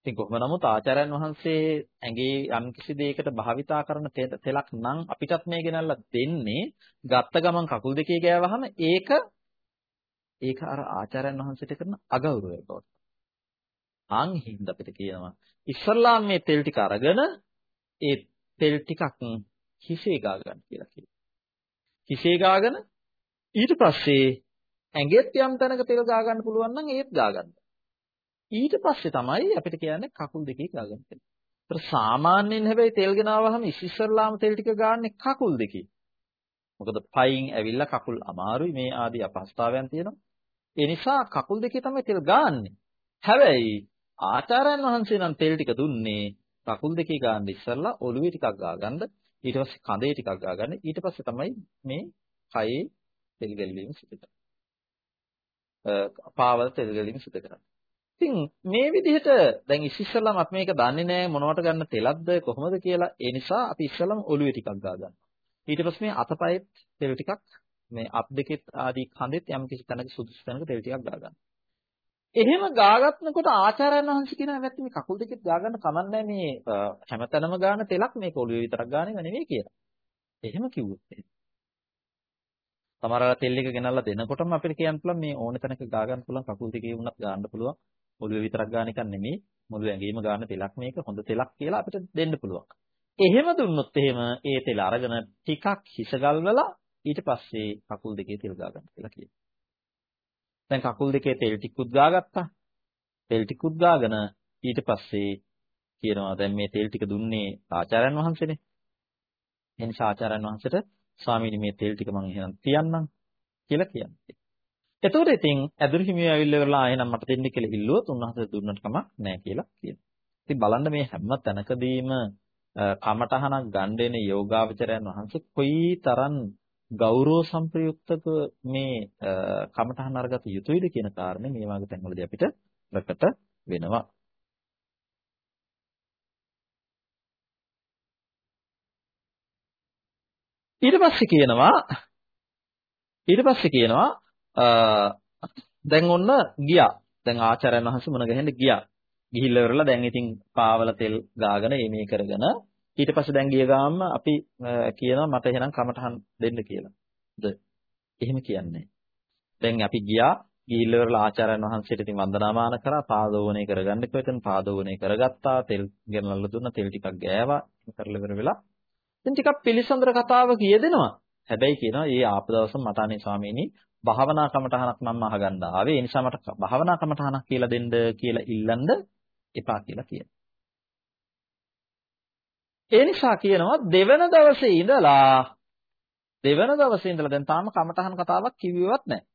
A: ඉතින් කොහොම නමුත් ආචාර්යයන් වහන්සේ ඇඟේ යම්කිසි දෙයකට භාවිතා කරන තෙලක් නම් අපිටත් මේ ගෙනල්ලා දෙන්නේ ගත්ත ගමන් කකුල් දෙකේ ගෑවහම ඒක ඒක අර ආචාර්යයන් වහන්සේට කරන අගෞරවයක් බවට. ආන් හින්දා අපිට කියනවා ඉස්සල්ලාම මේ තෙල් ටික අරගෙන ඒ තෙල් ටිකක් හිසේ ගා ගන්න කියලා කියනවා. හිසේ ගාගෙන ඊට පස්සේ ඇඟෙත් යම් තැනක තෙල් ගා ගන්න පුළුවන් නම් ඒත් ගා ගන්න. ඊට පස්සේ තමයි අපිට කියන්නේ කකුල් දෙකේ ගාගන්න කියලා. ඒතර සාමාන්‍යයෙන් හැබැයි තෙල් ගෙනාවහම ඉස්සෙල්ලාම තෙල් ටික ගාන්නේ කකුල් දෙකේ. මොකද පයින් ඇවිල්ලා කකුල් අමාරුයි මේ ආදී අපහසුතාවයන් තියෙනවා. ඒ නිසා කකුල් දෙකේ තමයි තෙල් ගාන්නේ. හැබැයි ආචාර්යයන් වහන්සේ නම් තෙල් ටික දුන්නේ කකුල් දෙකේ ගාන්න ඉස්සෙල්ලා ඔළුවේ ටිකක් ගාගන්න ඊට පස්සේ කඳේ ටිකක් ගාගන්න ඊට පස්සේ තමයි මේ කයේ තෙල් ගැලවීම සිදු කරන්නේ. පාවල තෙල් ගැලවීම සිදු කරන්නේ. ඉතින් මේ විදිහට දැන් ඉස්සෙල්ලාම අපි මේක දන්නේ නැහැ මොනවට ගන්න තෙලක්ද කොහොමද කියලා. ඒ නිසා අපි ඉස්සෙල්ලාම ඔළුවේ ටිකක් ගා ගන්නවා. ඊට පස්සේ මේ අතපයෙත් තෙල් ටිකක් මේ අත් දෙකෙත් ආදී කඳෙත් යම් කිසි තැනක සුදුසු තැනක තෙල් ටිකක් ගා ගන්නවා. එහෙම ගාගත්නකොට ආචාර්යයන් වහන්සේ කියනවා නැත්නම් මේ කකුල් දෙකෙත් ගා ගන්න කමන්නේ මේ හැමතැනම ගාන තෙලක් මේක ඔළුවේ විතරක් ගානේව නෙවෙයි කියලා. එහෙම කිව්වොත් එහෙම. සමහරවල් තෙල් එක ගෙනල්ලා දෙනකොටම අපිට කියන්න පුළුවන් මේ ඕන තැනක ගා ගන්න පුළුවන් කකුල් දෙකේ වුණත් ගන්න පුළුවන්. ඔළුවේ විතරක් ගන්න එක නෙමෙයි මුළු ඇඟේම ගන්න තෙලක් මේක හොඳ තෙලක් කියලා අපිට දෙන්න පුළුවන්. එහෙම දුන්නොත් එහෙම ඒ තෙල අරගෙන ටිකක් හිස ගල්වලා ඊට පස්සේ කකුල් දෙකේ තෙල් ගා ගන්න කියලා කියනවා. දැන් කකුල් දෙකේ තෙල් ටිකුත් ගාගත්තා. තෙල් ටිකුත් ගාගෙන ඊට පස්සේ කියනවා දැන් මේ තෙල් ටික දුන්නේ ආචාර්යයන් වහන්සේනේ. එනිසා ආචාර්යයන් වහන්සේට ස්වාමීනි මේ තෙල් ටික මම එහෙනම් තියන්නම් කියලා කියන්නේ. එතකොට ඉතින් ඇදුරු හිමියෝ ඇවිල්ලා කරලා ආයෙනම් මට දෙන්න කියලා ඉල්ලුවොත් උන්වහන්සේ දුන්නට කමක් නැහැ කියලා කියනවා. ඉතින් බලන්න මේ හැම තැනකදීම කමඨහනක් ගන්න දෙන යෝගාවචරයන් වහන්සේ කොයි තරම් ගෞරව සම්ප්‍රයුක්තක මේ කමඨහන අරගත යුතුයිද කියන කාරණේ මේ වගේ තැන්වලදී අපිට ප්‍රකට වෙනවා. ඊට පස්සේ කියනවා ඊට පස්සේ කියනවා දැන් ඔන්න ගියා. දැන් ආචාර්යයන් වහන්සේ මුණ ගැහෙන්න ගියා. ගිහිල්ලා ඉවරලා දැන් ඉතින් පාවල තෙල් ගාගෙන මේ කරගෙන ඊට පස්සේ දැන් ගිය ගාම අපි කියනවා මට එහෙනම් කමටහන් දෙන්න කියලා. ද එහෙම කියන්නේ. දැන් අපි ගියා ගිහිල්ලා ඉවරලා ආචාර්යයන් වහන්සේට ඉතින් වන්දනාමාන කරා පාදෝවණේ කරගන්න කිව්වා. එතන පාදෝවණේ කරගත්තා. තෙල් ගෙනල්ලා දුන්නා. තෙල් ටිකක් ගෑවා. කරලා ඉවර වෙලා ඉතින් ටිකක් පිළිසඳර කතාව කියදෙනවා. හැබැයි කියනවා "ඒ ආපු දවසම මට අනේ ස්වාමීනි භාවනා කමටහනක් මම අහගන්න ආවේ. ඒ නිසා මට භාවනා කමටහනක් කියලා දෙන්න කියලා ඉල්ලන්න එපා කියලා කියනවා. ඒ නිසා කියනවා දෙවන දවසේ ඉඳලා දෙවන දවසේ ඉඳලා දැන් තාම කමටහන් කතාවක් කිව්වෙවත් නැහැ.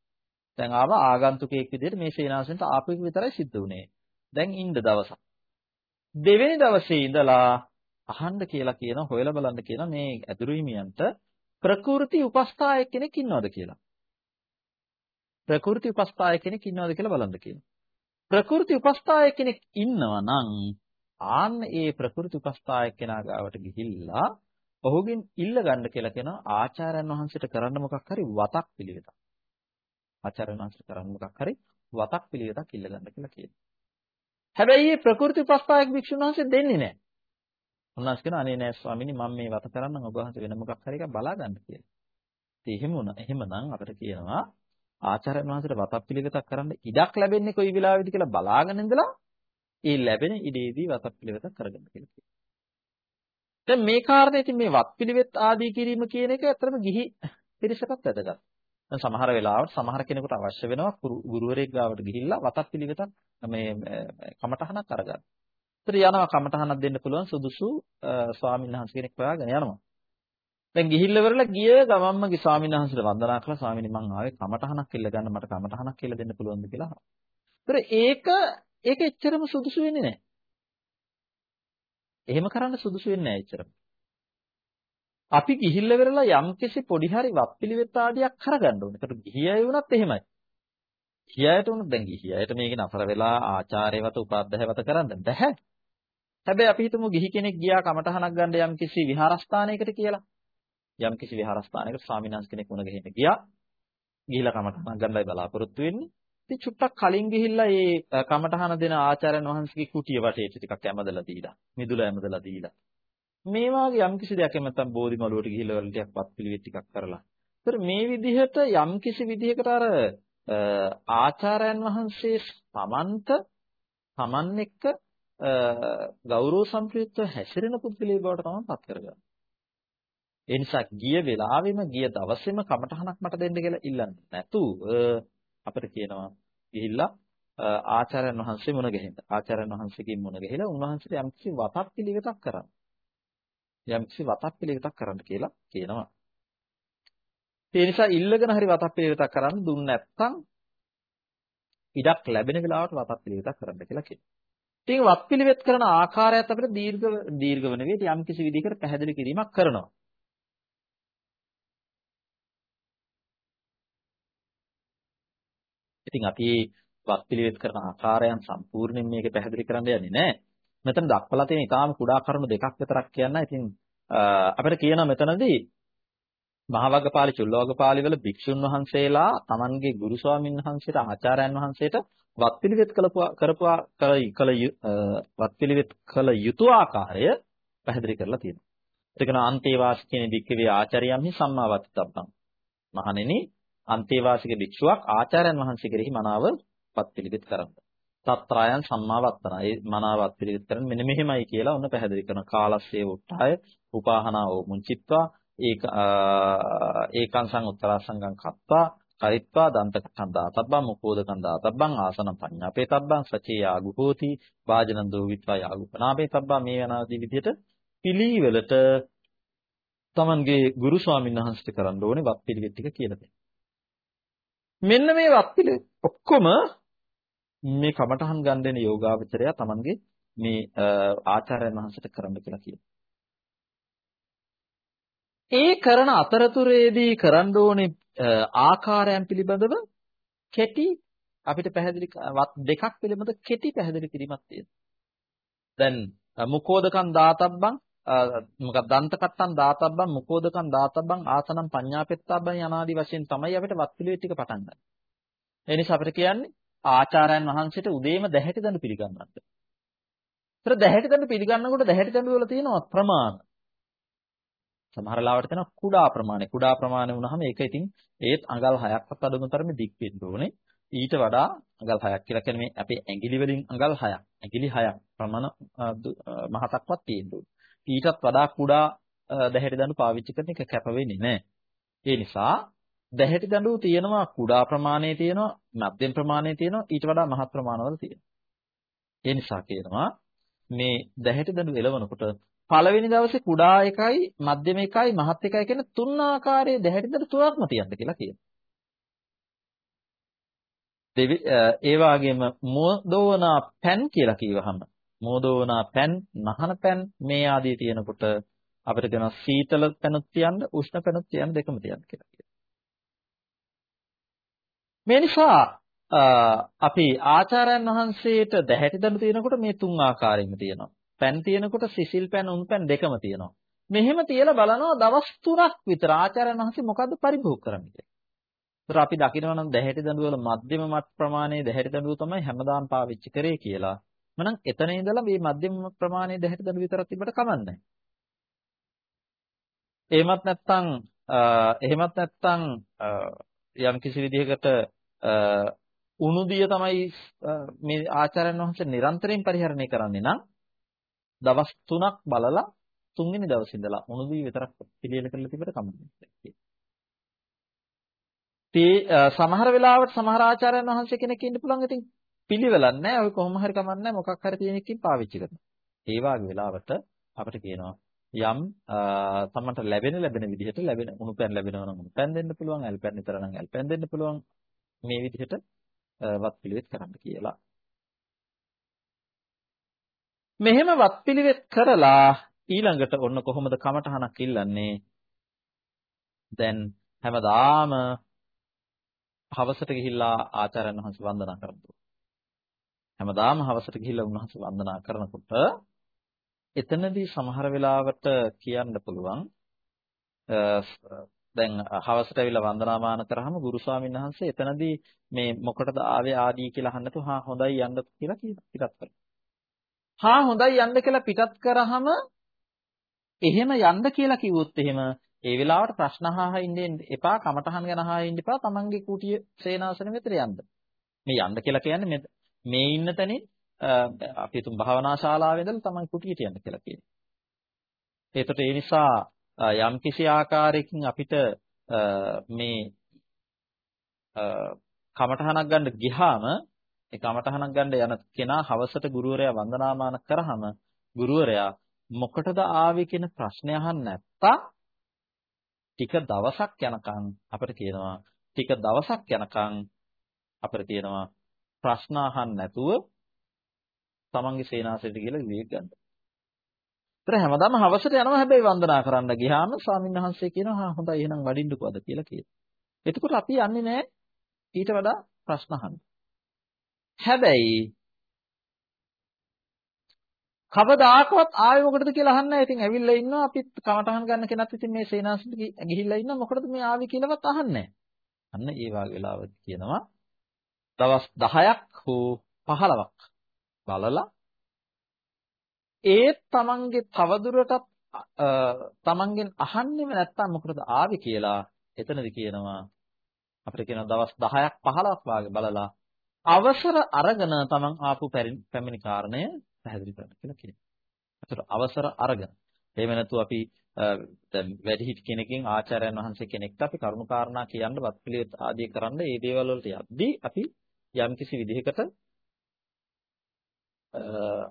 A: දැන් ආව ආගන්තුකයෙක් විදිහට මේ සේනාසෙන්ට ආපු එක විතරයි සිද්ධ වුනේ. දැන් ඉන්න දවසක්. දෙවෙනි දවසේ ඉඳලා අහන්න කියලා කියන හොයලා බලන්න කියන මේ ඇදුරු හිමියන්ට ප්‍රකෘති උපස්ථායක කෙනෙක් ඉන්නවද කියලා. ප්‍රකෘති උපස්ථායක කෙනෙක් ඉන්නවද කියලා බලන්න කියනවා. ප්‍රකෘති උපස්ථායක කෙනෙක් ඉන්නවා නම් ආන්න ඒ ප්‍රකෘති උපස්ථායක කෙනා ගාවට ගිහිල්ලා ඔහුගෙන් ඉල්ල ගන්න කියලා කියනවා ආචාර්යයන් වහන්සේට කරන්න මොකක් හරි වතක් පිළිවෙතක්. ආචාර්යයන් වහන්සේට කරන්න මොකක් හරි වතක් පිළිවෙතක් ඉල්ල ගන්න කියලා කියනවා. හැබැයි මේ ප්‍රකෘති උපස්ථායක භික්ෂුන් වහන්සේ දෙන්නේ නැහැ. උන්වහන්සේ කියනවා අනේ නෑ ස්වාමීනි මම මේ වත කරන්නම් ඔබ වහන්සේ වෙන මොකක් හරි එකක් බලා ගන්න කියලා. ඉතින් එහෙම වුණා. එහෙමනම් අපිට කියනවා ආචාර්යන් වහන්සේට වතක් පිළිවෙතක් කරන්න ඉඩක් ලැබෙන්නේ කොයි වෙලාවෙද කියලා බලාගෙන ඉඳලා ඒ ලැබෙන ඉඩේදී වතක් පිළිවෙතක් කරගන්න කියලා කියනවා. දැන් මේ කාරණේ ඉතින් මේ වත් පිළිවෙත් ආදී කිරීම කියන එක ඇත්තටම ගිහි පිරිසකට වැදගත්. දැන් සමහර වෙලාවට සමහර කෙනෙකුට අවශ්‍ය වෙනවා ගුරුවරයෙක් ගාවට ගිහිල්ලා වතක් පිළිවෙතක් මේ කමටහනක් අරගන්න. ඒතර යනවා කමටහනක් දෙන්න පුළුවන් සුදුසු ස්වාමීන් වහන්සේ කෙනෙක් හොයාගෙන යනවා. දැන් ගිහිල්ලා ඉවරලා ගිය ගමම්ම ගි ස්වාමීන් වහන්සේට වන්දනා කළා ස්වාමීනි මං ආවේ කමටහනක් කියලා ගන්න මට කමටහනක් කියලා දෙන්න පුළුවන්ද කියලා අහනවා. ඒතර ඒක ඒක එච්චරම සුදුසු වෙන්නේ නැහැ. එහෙම කරන්න සුදුසු වෙන්නේ නැහැ එච්චරම. අපි ගිහිල්ලා ඉවරලා යම්කිසි පොඩි හරි වත්පිළිවෙත් ආදියක් කරගන්න ඕනේ. ඒකට ගිහියයි වුණත් එහෙමයි. ගිහියයට උනත් දැන් ගිහියයට මේක නතර වෙලා ආචාර්යවත උපාධ්‍යායවත කරන්න බැහැ. හැබැයි අපි හිතමු ගිහි කෙනෙක් ගියා කමටහනක් ගන්න යම්කිසි විහාරස්ථානයකට කියලා. යම්කිසි විහාරස්ථානයකට ස්වාමීන් වහන්සේ කෙනෙක් මුණ ගැහෙන්න ගියා. ගිහිලා කමටහනක් ගන්නයි බලාපොරොත්තු වෙන්නේ. ඉතින් චුට්ටක් කලින් ගිහිල්ලා මේ කමටහන දෙන ආචාර්යන් වහන්සේගේ කුටිය වටේට ටිකක් ඇමදලා දීලා, මිදුල ඇමදලා දීලා. මේ වාගේ යම්කිසි දෙයක් නැත්නම් බෝධි මළුවට ගිහිල්ලා වල ටිකක් වත් පිළිවෙත් ටිකක් කරලා. ඒතර මේ විදිහට යම්කිසි විදිහකට අර ආචාර්යයන් වහන්සේ තමන්ට තමන් එක්ක ගෞරව සම්ප්‍රයුක්තව හැසිරෙන පුද්ගලයෙක් බවට තමයි පත් කරගන්නේ. ඒ නිසා ගිය වෙලාවෙම ගිය දවසේම කමටහනක් මට දෙන්න කියලා ඉල්ලන්නේ නැතුව අපිට කියනවා ගිහිල්ලා ආචාර්යයන් වහන්සේ මුණ ගැහෙන්න. ආචාර්යයන් වහන්සේකින් මුණ ගැහිලා උන්වහන්සේට යම්කිසි වතක් පිළිවෙතක් කරන්න. යම්කිසි වතක් පිළිවෙතක් කරන්න කියලා කියනවා. ඒ නිසා ඉල්ලගෙන හරි වතක් පිළිවෙතක් කරන්න දුන්න නැත්නම් ඉඩක් ලැබෙන වෙලාවට වතක් පිළිවෙතක් කරන්න කියලා කියනවා. ඉතින් වත් පිළිවෙත් කරන ආකාරයත් අපිට දීර්ඝ දීර්ඝව නෙවෙයි යම්කිසි විදිහකට පැහැදිලි කිරීමක් කරනවා. ඉතින් අපි වත් පිළිවෙත් කරන ආකාරයන් සම්පූර්ණයෙන් මේක පැහැදිලි කරන්න යන්නේ නැහැ. මෙතන දක්වලා තියෙන ඊටාම කුඩා කරුණු දෙකක් විතරක් කියන්න. ඉතින් අපිට කියනවා මෙතනදී මහවග්ගපාලි චුල්ලවග්ගපාලි වල භික්ෂුන් වහන්සේලා Tamanගේ ගුරු ස්වාමීන් වහන්සේට ආචාර්යයන් වහන්සේට වත් පිළිවෙත් කරපුවා කල වත් පිළිවෙත් කළ යුතු ආකාරය පැහැදිලි කරලා තියෙනවා. ඒක න අන්තේවාසිකේන වික්කවේ ආචාර්යයන්හි සම්මාවත්තබ්බං. මහණෙනි අන්තේවාසික භික්ෂුවක් ආචාර්යයන් වහන්සේ කෙරෙහි මනාව වත් පිළිවෙත් කරන්න. తත්‍රායන් සම්මාවත්තන. ඒ මනාවත් පිළිවෙත් කරන්න මෙන්න මෙහෙමයි කියලා ඔන්න පැහැදිලි කරන කාලස්සේ උට්ටාය උපාහනාව මුංචිත්වා ඒක ඒකං සං උත්තරාසංගම් කත්වා කරිත්වා දන්තකං දාතබ්බං මුකෝදකං දාතබ්බං ආසනම් පඤ්ඤාපේ තබ්බං සචේ යාගුහෝති වාජනං දෝවිත්වා යාගුපනාපේ තබ්බං මේ අනාදී විදිහට පිළිවෙලට තමන්ගේ ගුරු ස්වාමීන් වහන්සේට කරන්න ඕනේ වත් පිළිවෙත් ටික කියලා දෙන්න. මෙන්න මේ වත් පිළිවෙත් ඔක්කොම මේ කමඨහන් ගන්න දෙන යෝගාවචරය තමන්ගේ මේ ආචාර්යයන් වහන්සේට කරන්න කියලා කියනවා. ඒ කරන අතරතුරේදී කරන්න ඕනේ ආකාරයන් පිළිබඳව කෙටි අපිට පැහැදිලි දෙකක් පිළිබඳ කෙටි පැහැදිලි කිරීමක් තියෙනවා. දැන් මුකෝදකම් දාතබ්බං මොකක් දන්ත කට්ටන් දාතබ්බන් මුකෝදකන් දාතබ්බන් ආසනම් පඤ්ඤාපෙත්තබ්බන් යනාදි වශයෙන් තමයි අපිට වත් පිළිවෙත් ටික පටන් ගන්න. ඒ නිසා අපිට කියන්නේ ආචාර්යයන් වහන්සේට උදේම දැහැටි දඬු පිළිගන්නත්. ඒතර දැහැටි දඬු පිළිගන්නකොට දැහැටි දඬු වල තියෙනවා ප්‍රමාණ. සමහර ලාවට තියෙන කුඩා ප්‍රමාණය. කුඩා ප්‍රමාණය වුණාම ඒක ඉතින් ඒත් අඟල් 6ක්වත් අඩු තරමේ දික් වෙන්න ඕනේ. ඊට වඩා අඟල් 6ක් කියලා කියන්නේ මේ අපේ ඇඟිලි වලින් අඟල් 6ක්. ඇඟිලි 6ක් ප්‍රමාණ මහතක්වත් තියෙන්න ඕනේ. ඊටත් වඩා කුඩා දැහැටි දඬු පාවිච්චි කරන එක කැප වෙන්නේ නැහැ. ඒ නිසා දැහැටි දඬු තියෙනවා කුඩා ප්‍රමාණයේ තියෙනවා මධ්‍යම ප්‍රමාණයේ තියෙනවා ඊට වඩා මහත් ප්‍රමාණවල තියෙනවා. ඒ නිසා කියනවා මේ දැහැටි දඬු එලවනකොට පළවෙනි දවසේ කුඩා එකයි මධ්‍යම එකයි මහත් එකයි කියන තුන් ආකාරයේ දැහැටි දඬු තුනක්ම තියන්න කියලා කියනවා. දෙවි ඒ වගේම මොදෝනා පැන් කියලා කිව්වහම මොදෝනා පැන් නහන පැන් මේ ආදී තියෙනකොට අපිට කියනවා සීතල පැනුත් තියන්න උෂ්ණ පැනුත් තියන්න දෙකම තියන්න කියලා කියනවා. මේ නිසා අපි ආචාර්යයන් වහන්සේට දැහැටි දඬු තියෙනකොට මේ තුන් ආකාරයෙන්ම තියෙනවා. පැන් තියෙනකොට සිසිල් පැන් උණු පැන් දෙකම තියෙනවා. මෙහෙම තියලා බලනවා දවස් 3ක් විතර ආචාර්යයන් වහන්සේ මොකද්ද පරිභෝග කරන්නේ කියලා. ඒතර අපි දකිනවා නම් දැහැටි දඬු වල මධ්‍යම මත් ප්‍රමාණයේ දැහැටි දඬුව තමයි හැමදාම පාවිච්චි කරේ කියලා. මනම් එතන ඉඳලා මේ මධ්‍යම ප්‍රමාණයේ දැහැටි දඬු විතරක් තිබ්බට කමන්නේ එහෙමත් නැත්නම් එහෙමත් නැත්නම් යම් කිසි විදිහකට උණුදිය තමයි මේ ආචාර්යන් වහන්සේ නිරන්තරයෙන් පරිහරණය කරන්නේ නම් දවස් 3ක් බලලා තුන්වෙනි දවසේ ඉඳලා උණුදිය විතරක් පිළියෙල කරලා තිබෙට කමන්නේ. තේ සමහර වෙලාවට සමහර ආචාර්යන් වහන්සේ කෙනෙක් ඉන්න පුළුවන් ඉතින් පිළිවෙලක් නැහැ. ඔය කොහොම හරි කමන්නේ මොකක් හරි තියෙන එකකින් පාවිච්චි කරනවා. ඒ වගේ වෙලාවට අපිට කියනවා යම් තමන්ට ලැබෙන ලැබෙන විදිහට ලැබෙන උණු පැන් ලැබෙනවා නම් උණු පැන් දෙන්න පුළුවන් ඇල් පැන් විතර නම් ඇල් පැන් දෙන්න පුළුවන් මේ විදිහට වත් පිළිවෙත් කරන්න කියලා. මෙහෙම වත් පිළිවෙත් කරලා ඊළඟට ඔන්න කොහොමද කමටහනක් ඉල්ලන්නේ? දැන් හැමදාම හවසට ගිහිල්ලා ආචාර්යයන් වහන්සේ වන්දනා කරනවා. හැමදාම හවසට ගිහිල්ලා උන්වහන්සේ වන්දනා කරනකොට එතනදී සමහර වෙලාවට කියන්න පුළුවන් දැන් හවසට ඇවිල්ලා වන්දනාමාන කරාම ගුරු ස්වාමීන් වහන්සේ එතනදී මේ මොකටද ආවේ ආදී කියලා අහන්නතු හා හොඳයි යන්න කියලා කියනවා පිටත් කරනවා. හා හොඳයි යන්න කියලා පිටත් කරාම එහෙම යන්න කියලා කිව්වොත් එහෙම ඒ වෙලාවට ප්‍රශ්න අහා ඉන්න එපා කමටහන් ගැන අහා ඉන්න එපා තමන්ගේ කුටිය සේනාසන වෙතට යන්න. මේ යන්න කියලා කියන්නේ මේ ඉන්න තැනින් අපි තුන් භාවනා ශාලාවේ ඉඳලා තමයි කුටියට යන්න කියලා කියන්නේ. ඒකට ඒ නිසා යම් කිසි ආකාරයකින් අපිට මේ කමඨහනක් ගන්න ගියාම ඒ කමඨහනක් ගන්න යන කෙනා හවසට ගුරුවරයා වන්දනාමාන කරාම ගුරුවරයා මොකටද ආවේ කියන ප්‍රශ්නය අහන්න නැත්තා ටික දවසක් යනකම් අපිට කියනවා ටික දවසක් යනකම් අපිට කියනවා ප්‍රශ්න අහන්න නැතුව තමන්ගේ සේනාසයට කියලා විවේක ගන්න. ඒතර හැමදාම හවසට යනවා හැබැයි වන්දනා කරන්න ගියාම ස්වාමීන් වහන්සේ කියනවා හා හොඳයි එහෙනම් වඩින්නකෝ අද කියලා කියනවා. එතකොට අපි යන්නේ නැහැ ඊට වඩා ප්‍රශ්න අහන්න. හැබැයි කවදාකවත් ආවේ මොකටද කියලා අහන්න නැහැ. ඉතින් ඇවිල්ලා ඉන්නවා අපිත් කමටහන් ගන්න කෙනත් ඉතින් මේ සේනාසනට ගිහිල්ලා ඉන්නවා මොකටද මේ ආවේ කියලාවත් අහන්නේ අන්න ඒ වගේ වෙලාවට කියනවා දවස් 10ක් හෝ 15ක් බලලා ඒත් තමන්ගේ තවදුරටත් තමන්ගෙන් අහන්නෙම නැත්තම් මොකටද ආවේ කියලා එතනදි කියනවා අපිට කියන දවස් 10ක් 15ක් වාගේ බලලා අවසර අරගෙන තමන් ආපු පැමිණි කාරණය පැහැදිලි කරන්න කියලා කියනවා. ඒතර අවසර අරගෙන. එහෙම නැතු අපි දැන් වැඩිහිටි කෙනකින් ආචාර්යයන් වහන්සේ කෙනෙක්ට අපි කරුණු කාරණා කියන්න වත් පිළිවෙත් ආදී කරන්න මේ දේවල් වලට යද්දී අපි යම්කිසි විදිහකට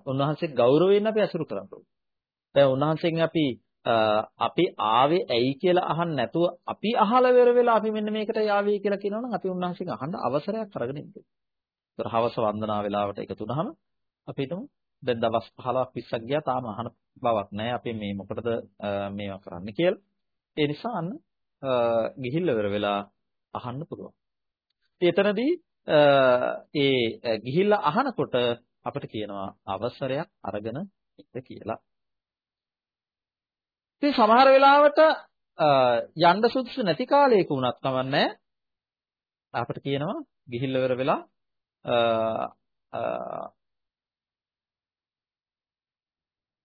A: උන්වහන්සේ ගෞරවයෙන් අපි අසුරු කරන්න ඕනේ. දැන් උන්වහන්සේගෙන් අපි අපි ආවේ ඇයි කියලා අහන්න නැතුව අපි අහලා වෙර වෙලා අපි මෙන්න මේකට යාවේ කියලා කියනවනම් අපි උන්වහන්සේගෙන් අහන්න අවසරයක් අරගෙන ඉන්න ඕනේ. ඒතර හවස වන්දනා වේලාවට එකතු වුනහම අපි හිතමු දැන් දවස් 15ක් 20ක් ගියා තාම අහන බවක් නැහැ අපි මේ මොකටද මේවා කරන්න කියලා. ඒ නිසා අන්න ගිහිල්ලා වෙර වෙලා අහන්න පුළුවන්. එතනදී ඒ ගිහිල්ලා අහනකොට අපිට කියනවා අවසරයක් අරගෙන ඉන්න කියලා. ඉතින් සමහර වෙලාවට යන්න සුදුසු නැති කාලයක වුණත් කමන්නේ අපිට කියනවා ගිහිල්ල ඉවර වෙලා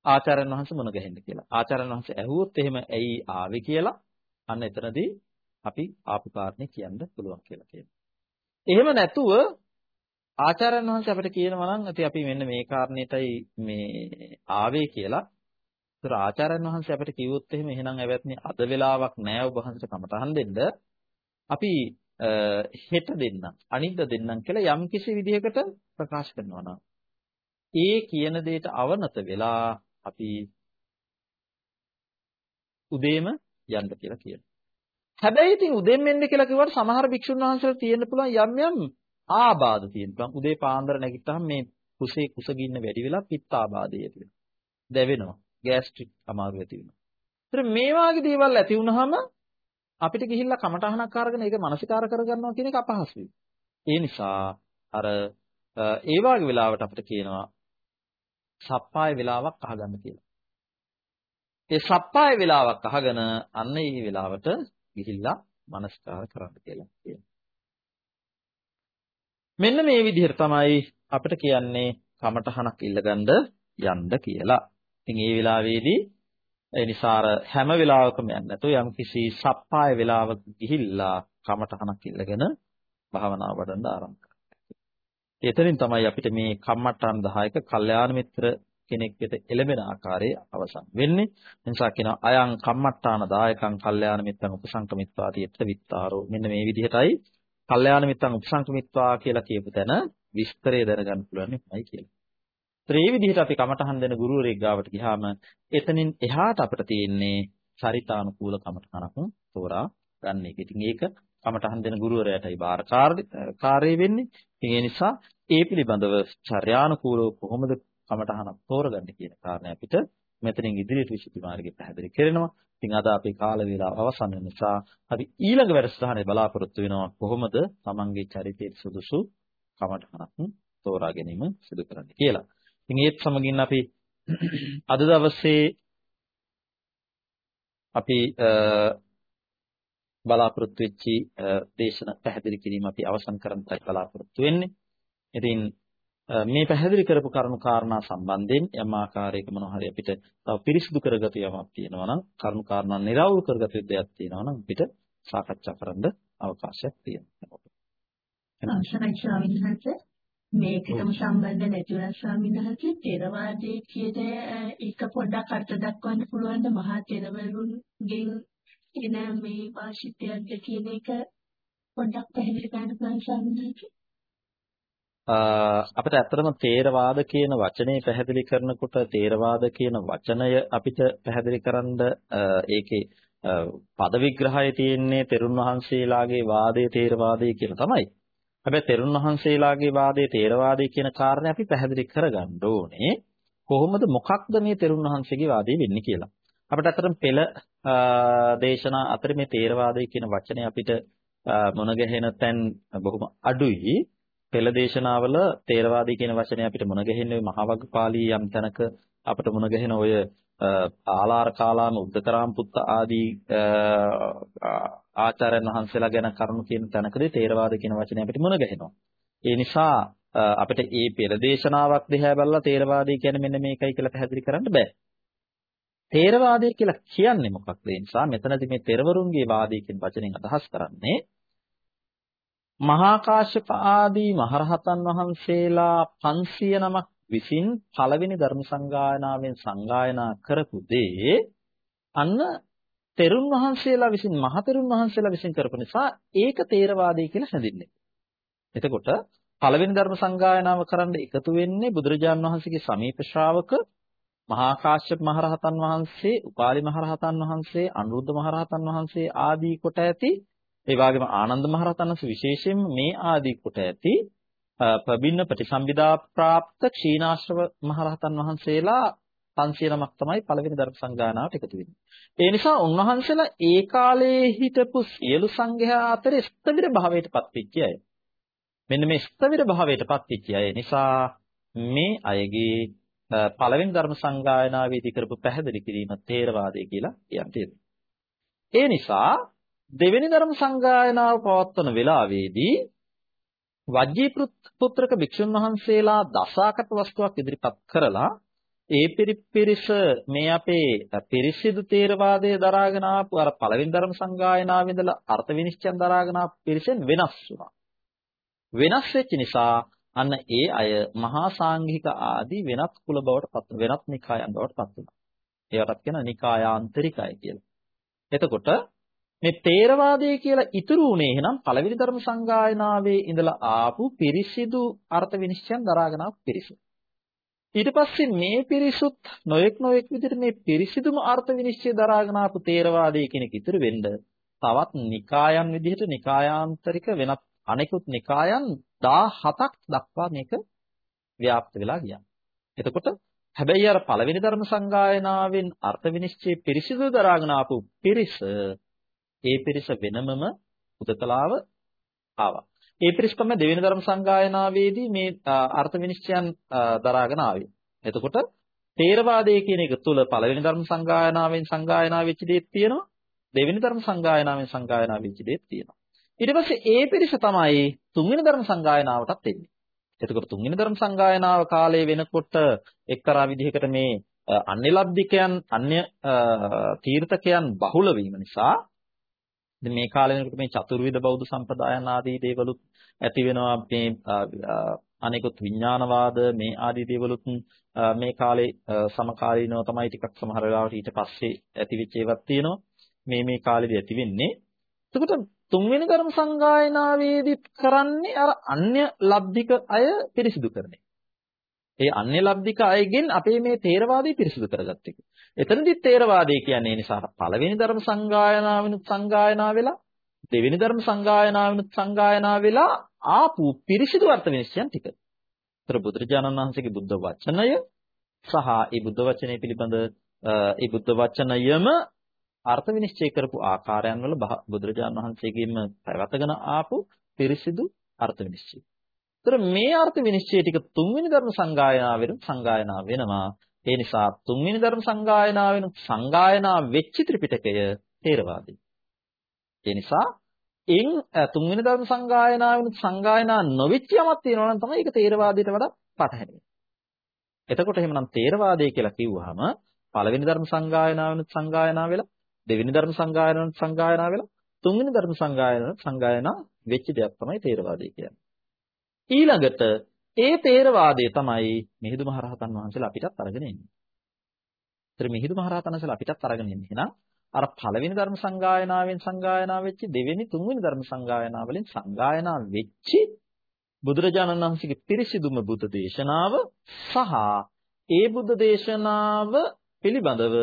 A: ආචාර්යන් වහන්සේ මුණ ගැහෙන්න කියලා. ආචාර්යන් වහන්සේ ඇහුවොත් එහෙම ඇයි ආවේ කියලා අන්න එතනදී අපි ආපු කාරණේ කියන්න පුළුවන් කියලා කියනවා. එහෙම නැතුව ආචාර්යන් වහන්සේ අපිට කියනවා නම් ඉතින් අපි මෙන්න මේ කාරණේටයි මේ ආවේ කියලා. ඒතර ආචාර්යන් වහන්සේ අපිට කිව්වොත් එහෙම එහෙනම් ඇවැත්නි අද වෙලාවක් නෑ ඔබ වහන්සේට කමටහන් දෙන්න. අපි හෙට දෙන්නම් අනිද්ද දෙන්නම් කියලා යම් කිසි විදිහකට ප්‍රකාශ කරනවා නම් ඒ කියන දෙයට අවනත වෙලා අපි උදේම යන්න කියලා කියනවා. හැබැයි ඉතින් උදෙන් මෙන්න කියලා කිව්වට සමහර භික්ෂුන් වහන්සේලා තියෙන්න පුළුවන් යම් යම් ආබාධ තියෙන්න පුළුවන්. උදේ පාන්දර නැගිට්ටාම මේ කුසේ කුසගින්න වැඩි වෙලා පිත්ත ආබාධය ඇති වෙනවා. දැවෙනවා. ગેස්ට්‍රික් අමාරු ඇති වෙනවා. ඒතර මේ වාගේ දේවල් ඇති වුනහම අපිට ගිහිල්ලා කමටහනක් අරගෙන ඒක මානසිකාර කරගන්නවා කියන එක අපහසුයි. ඒ නිසා අර ඒ වාගේ වෙලාවට අපිට කියනවා සප්පාය වෙලාවක් අහගන්න කියලා. ඒ සප්පාය වෙලාවක් අහගෙන අන්න ඒ වෙලාවට ගිහිල්ලා මානසිකාර කරන්න කියලා කියනවා. මෙන්න මේ විදිහට තමයි අපිට කියන්නේ කමටහනක් ඉල්ලගන්න යන්න කියලා. ඉතින් ඒ වෙලාවේදී ඒ නිසා හැම වෙලාවකම යන්නේ නැතුව යම්කිසි සප්පාය වෙලාවක ගිහිල්ලා කමටහනක් ඉල්ලගෙන භාවනාව වඩන්න ආරම්භ කරනවා. එතනින් තමයි අපිට මේ කම්මට්ටාන 10ක කල්යාණ මිත්‍ර කෙනෙක් වෙත එළඹෙන ආකාරයේ අවසන් වෙන්නේ. නිසා කියනවා අයං කම්මට්ටාන දායකං කල්යාණ මිත්තං උපසංකමිත්වාදී එත්ත විත්තාරෝ. මෙන්න මේ විදිහටයි කල්යාණ මිත්තං උපසංකමිත්වා කියලා කියපු තැන විස්තරය දැනගන්න පුළුවන් නෙමෙයි කියලා. ඒ විදිහට අපි කමටහන් දෙන ගුරුවරයෙක් ගාවට ගියාම එතනින් එහාට අපිට තියෙන්නේ චරිතානුකූල කමටහනක් තෝරා ගන්න එක. ඉතින් ඒක කමටහන් දෙන ගුරුවරයාටයි බාරකාරී වෙන්නේ. ඉතින් ඒ නිසා ඒ පිළිබඳව චර්යානුකූලව කොහොමද කමටහනක් තෝරගන්නේ කියන කාරණය අපිට මෙතනින් ඉදිරියට විසුද්ධි මාර්ගය පැහැදිලි කරනවා. ඉතින් අද අපේ කාල වේලාව අවසන් වෙන නිසා අපි ඊළඟ වැඩසටහනේ බලාපොරොත්තු වෙනවා කොහොමද තමන්ගේ චරිතයට සුදුසු කමටහනක් තෝරා ගැනීම සිදු කරන්නේ කියලා. ඉතින් ඒත් සමගින් අපි අද දවසේ අපි බලාපොරොත්තු වෙච්චි දේශන පැහැදිලි කිරීම අපි අවසන් කරන්නයි බලාපොරොත්තු වෙන්නේ. ඉතින් මේ පැහැදිලි කරපු කරුණු කාරණා සම්බන්ධයෙන් යම් ආකාරයක මොනවා හරි අපිට තව පිරිසිදු කරගත යමක් තියෙනවා නම් කරුණු කාරණා නිරවුල් කරගත යුතු දෙයක් තියෙනවා නම් අපිට සාකච්ඡා කරන්න අවකාශයක් තියෙනවා.
B: එහෙනම් මේකටම සම්බන්ධ නැතිව ස්වාමීන් වහන්සේ තෙරවාදයේ කියන එක පොඩ්ඩක් අර්ථ දක්වන්න පුළුවන්ද මහා තෙරවරුන්ගෙන් එන මේ වාසිතයක්ද කියන එක පොඩ්ඩක් පැහැදිලි කරන්න පුළුවන් ස්වාමීන් වහන්සේ
A: අපිට ඇත්තටම තේරවාද කියන වචනේ පැහැදිලි කරනකොට තේරවාද කියන වචනය අපිට පැහැදිලි කරන්න ඒකේ පද විග්‍රහය තියෙන්නේ තෙරුන් වහන්සේලාගේ වාදයේ තේරවාදය කියලා තමයි. හැබැයි තෙරුන් වහන්සේලාගේ වාදයේ තේරවාදී කියන කාරණේ අපි පැහැදිලි කරගන්න ඕනේ. කොහොමද මොකක්ද මේ තෙරුන් වහන්සේගේ වාදය වෙන්නේ කියලා. අපිට අතරම පෙළ දේශනා අතර මේ තේරවාදය කියන වචනේ අපිට මොන ගැහෙන තැන් බොහොම අඩුයි. පෙළ දේශනාවල තේරවාදී කියන වචනේ අපිට මොන ගැහෙන්නේ මහවග්ගපාළී යම් තැනක අපිට මොන ගැහෙන ඔය ආලාර කාලාම උද්දකරාම පුත්ත ආදී ආචාර්යන් වහන්සේලා ගැන කරුණු කියන තැනකදී තේරවාද කියන වචනේ අපිට මුණ ගැහෙනවා. ඒ නිසා අපිට මේ පෙරදේශනාවක් දිහා බලලා තේරවාදය කියන්නේ මෙන්න මේකයි කියලා පැහැදිලි කරන්න බෑ. තේරවාදය කියලා කියන්නේ මොකක්ද? ඒ නිසා මෙතනදී මේ තෙරවරුන්ගේ වාදය කියන වචනෙන් අදහස් කරන්නේ මහා කාශ්‍යප ආදී මහරහතන් වහන්සේලා 500 නමක් විසින් පළවෙනි ධර්ම සංගායනාවෙන් සංගායනා කරපු දේ අන්න තෙරුන් වහන්සේලා විසින් මහතෙරුන් වහන්සේලා විසින් කරපු නිසා ඒක තේරවාදී කියලා හැඳින්වෙන්නේ. එතකොට පළවෙනි ධර්ම සංගායනාව කරන්න එකතු වෙන්නේ බුදුරජාන් වහන්සේගේ සමීප ශ්‍රාවක මහා කාශ්‍යප මහරහතන් වහන්සේ, උපාලි මහරහතන් වහන්සේ, අනුරුද්ධ මහරහතන් වහන්සේ ආදී කොට ඇති ඒ වගේම ආනන්ද මහරහතන් වහන්සේ විශේෂයෙන් මේ ආදී කොට ඇති ප්‍රබින්න ප්‍රතිසම්බිදා પ્રાપ્ત ක්ෂීණාශ්‍රව මහරහතන් වහන්සේලා 500 නමක් තමයි පළවෙනි ධර්ම සංගායනාවට එකතු වෙන්නේ. ඒ නිසා උන්වහන්සේලා ඒ කාලේ හිටපු සියලු සංඝයා අතර ස්ථවිර භාවයට පත්වෙච්ච අය. මෙන්න මේ ස්ථවිර භාවයට පත්වෙච්ච අය නිසා මේ අයගේ පළවෙනි ධර්ම සංගායනාවේදී කරපු පැහැදිලි කිරීම තේරවාදය කියලා කියන්න ඒ නිසා දෙවෙනි ධර්ම සංගායනාව පවත්වන වෙලාවේදී වජ්ජී පුත්‍රක භික්ෂුන් වහන්සේලා දසාකට වස්තුවක් ඉදිරිපත් කරලා ඒ පිරිස මේ අපේ පිරිසිදු තේරවාදය දරාගෙන ආපු අර පළවෙනි ධර්ම සංගායනාවේ ඉඳලා අර්ථ විනිශ්චයන් දරාගෙන ආපු පිරිසෙන් වෙනස් වුණා. වෙනස් වෙච්ච නිසා අන්න ඒ අය මහා සාංඝික ආදී වෙනත් කුල බවට පත් වෙනත් නිකායන් බවට පත් වුණා. ඒවටත් කියන නිකායාන්තරිකයි කියලා. එතකොට මේ තේරවාදය කියලා ඉතුරු වුණේ එහෙනම් පළවෙනි ධර්ම සංගායනාවේ ඉඳලා ආපු පිරිසිදු අර්ථ විනිශ්චයන් දරාගෙන ආපු පිරිස. ඊට පස්සේ මේ පිරිසුත් නොයෙක් නොයෙක් විදිහට මේ පිරිසිදුම අර්ථ විනිශ්චය දරාගෙන ආපු තේරවාදයේ කෙනෙක් ඉතුරු වෙන්න තවත් නිකායන් විදිහට නිකායාන්තරික වෙනත් අනෙකුත් නිකායන් 17ක් දක්වා මේක ව්‍යාප්ත වෙලා ගියා. එතකොට හැබැයි අර පළවෙනි ධර්ම සංගායනාවෙන් අර්ථ විනිශ්චය පිරිසිදු දරාගෙන ආපු පිරිස ඒ පිරිස වෙනමම උදකලාව ආවා. ඒ පිරිස තමයි දෙවෙනි ධර්ම සංගායනාවේදී මේ අර්ථ විනිශ්චයන් දරාගෙන ආවේ. එතකොට තේරවාදයේ කියන එක තුල පළවෙනි ධර්ම සංගායනාවෙන් සංගායනා වෙච්ච දේත් තියෙනවා. දෙවෙනි ධර්ම සංගායනාවෙන් සංගායනා වෙච්ච දේත් තියෙනවා. ඊට පස්සේ ඒ පිරිස තමයි තුන්වෙනි ධර්ම සංගායනාවටත් එන්නේ. එතකොට තුන්වෙනි ධර්ම සංගායනාව කාලේ වෙනකොට එක්තරා විදිහකට මේ අන්‍ය ලබ්ධිකයන් අන්‍ය තීර්ථකයන් බහුල වීම නිසා ඉතින් මේ කාලේ වෙනකොට මේ චතුර්විධ බෞද්ධ සම්ප්‍රදායන් ආදී දේවලුත් ඇති වෙනවා. මේ අනෙකුත් විඥානවාද මේ ආදී දේවලුත් මේ කාලේ සමකාලීනව තමයි ටිකක් සමහර වෙලාවට ඊට පස්සේ ඇති වෙච්ච ඒවාත් තියෙනවා. මේ මේ කාලෙදී ඇති වෙන්නේ. එතකොට තුන්වෙනි ධර්ම සංගායනාවේදීත් කරන්නේ අර අන්‍ය ලබ්ධික අය පිරිසිදු කරන එක. ඒ අන්‍ය ලබ්ධික අයගෙන් අපේ මේ තේරවාදී පිරිසිදු කරගත්ත එක. එතනදිත් තේරවාදී කියන්නේ ඒ නිසා පළවෙනි ධර්ම සංගායනාවෙනුත් සංගායනා වෙලා දෙවෙනි ධර්ම සංගායනාවෙනුත් සංගායනා වෙලා ආපු පිරිසිදු අර්ථ විනිශ්චයන් ටික. ඒතර බුදුරජාණන් වහන්සේගේ බුද්ධ වචනය සහ ඒ බුද්ධ වචනය පිළිබඳ ඒ බුද්ධ වචනයම අර්ථ විනිශ්චය කරපු ආකාරයන් වල බුදුරජාණන් වහන්සේගෙම පැවතගෙන ආපු පිරිසිදු අර්ථ විනිශ්චය. ඒතර මේ අර්ථ විනිශ්චය ටික තුන්වෙනි ධර්ම සංගායනාවෙන් සංගායනා වෙනවා. ඒ නිසා තුන්වෙනි ධර්ම සංගායනාවෙන් සංගායනා වෙච්ච ත්‍රිපිටකය තේරවාදී. ඒ නිසා එන් තුන්වෙනි ධර්ම සංගායනාවෙන් සංගායනා නොවෙච්ච යමක් තියෙනවා නම් තමයි ඒක තේරවාදයට වඩා පටහැනියි. එතකොට එහෙමනම් තේරවාදය කියලා කිව්වහම පළවෙනි ධර්ම සංගායනාවෙන් සංගායනා වෙලා දෙවෙනි ධර්ම සංගායනාවෙන් සංගායනා වෙලා තුන්වෙනි ධර්ම සංගායන සංගායනා වෙච්ච දෙයක් තමයි තේරවාදය කියන්නේ. ඊළඟට ඒ තේරවාදය තමයි මිහිඳු මහරහතන් වහන්සේලා අපිටත් අරගෙන එන්නේ. ඒතර මිහිඳු මහරහතන් වහන්සේලා අපිටත් අරගෙන එන්නේ. එහෙනම් අර පළවෙනි ධර්ම සංගායනාවෙන් සංගායනා වෙච්ච දෙවෙනි තුන්වෙනි ධර්ම සංගායනා වලින් සංගායනා වෙච්ච බුදුරජාණන් වහන්සේගේ පිරිසිදුම බුද්ධ දේශනාව සහ ඒ බුද්ධ දේශනාව පිළිබඳව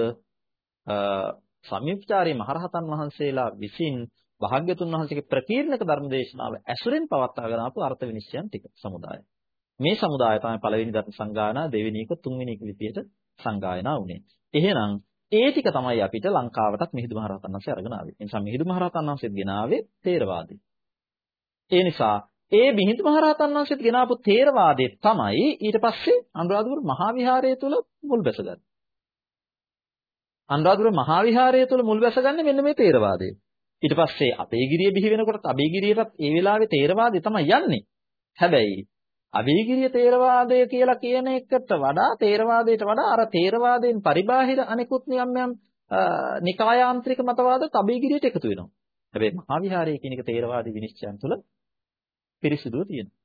A: සම්‍යුක්තාරී මහරහතන් වහන්සේලා විසින් භාග්‍යතුන් වහන්සේගේ ප්‍රකීර්ණක ධර්ම දේශනාව ඇසුරෙන් පවත්වාගෙන ආපු අර්ථ විනිශ්චයන් ටික සමුදාය. මේ සමුදාය තමයි පළවෙනි ධර්ම සංගායනා දෙවෙනි එක තුන්වෙනි එක විදියට සංගායනා වුනේ. එහෙනම් ඒ ටික තමයි අපිට ලංකාවටත් මිහිඳු මහරහතන් වහන්සේ අරගෙන ආවේ. ඒ නිසා මිහිඳු මහරහතන් වහන්සේත් ගෙනාවේ තේරවාදී. ඒ නිසා ඒ මිහිඳු මහරහතන් වහන්සේත් ගෙනාපු තේරවාදයේ තමයි ඊට පස්සේ අනුරාධපුර මහා විහාරය තුල මුල් බැසගන්නේ. අනුරාධපුර මහා විහාරය තුල මුල් බැසගන්නේ මෙන්න මේ තේරවාදය. ඊට පස්සේ අපේගිරිය බිහි වෙනකොටත් අපේගිරියටත් ඒ වෙලාවේ තේරවාදය තමයි යන්නේ. හැබැයි අභිගිරිය තේරවාදය කියලා කියන එකට වඩා තේරවාදයට වඩා අර තේරවාදයෙන් පරිබාහිර අනිකුත් යම් යම් නිකායාන්ත්‍රික මතවාදත් අභිගිරියට එකතු වෙනවා. හැබැයි මහා විහාරයේ කියන එක තේරවාදී විනිශ්චයන් තුළ පිරිසිදුව තියෙනවා.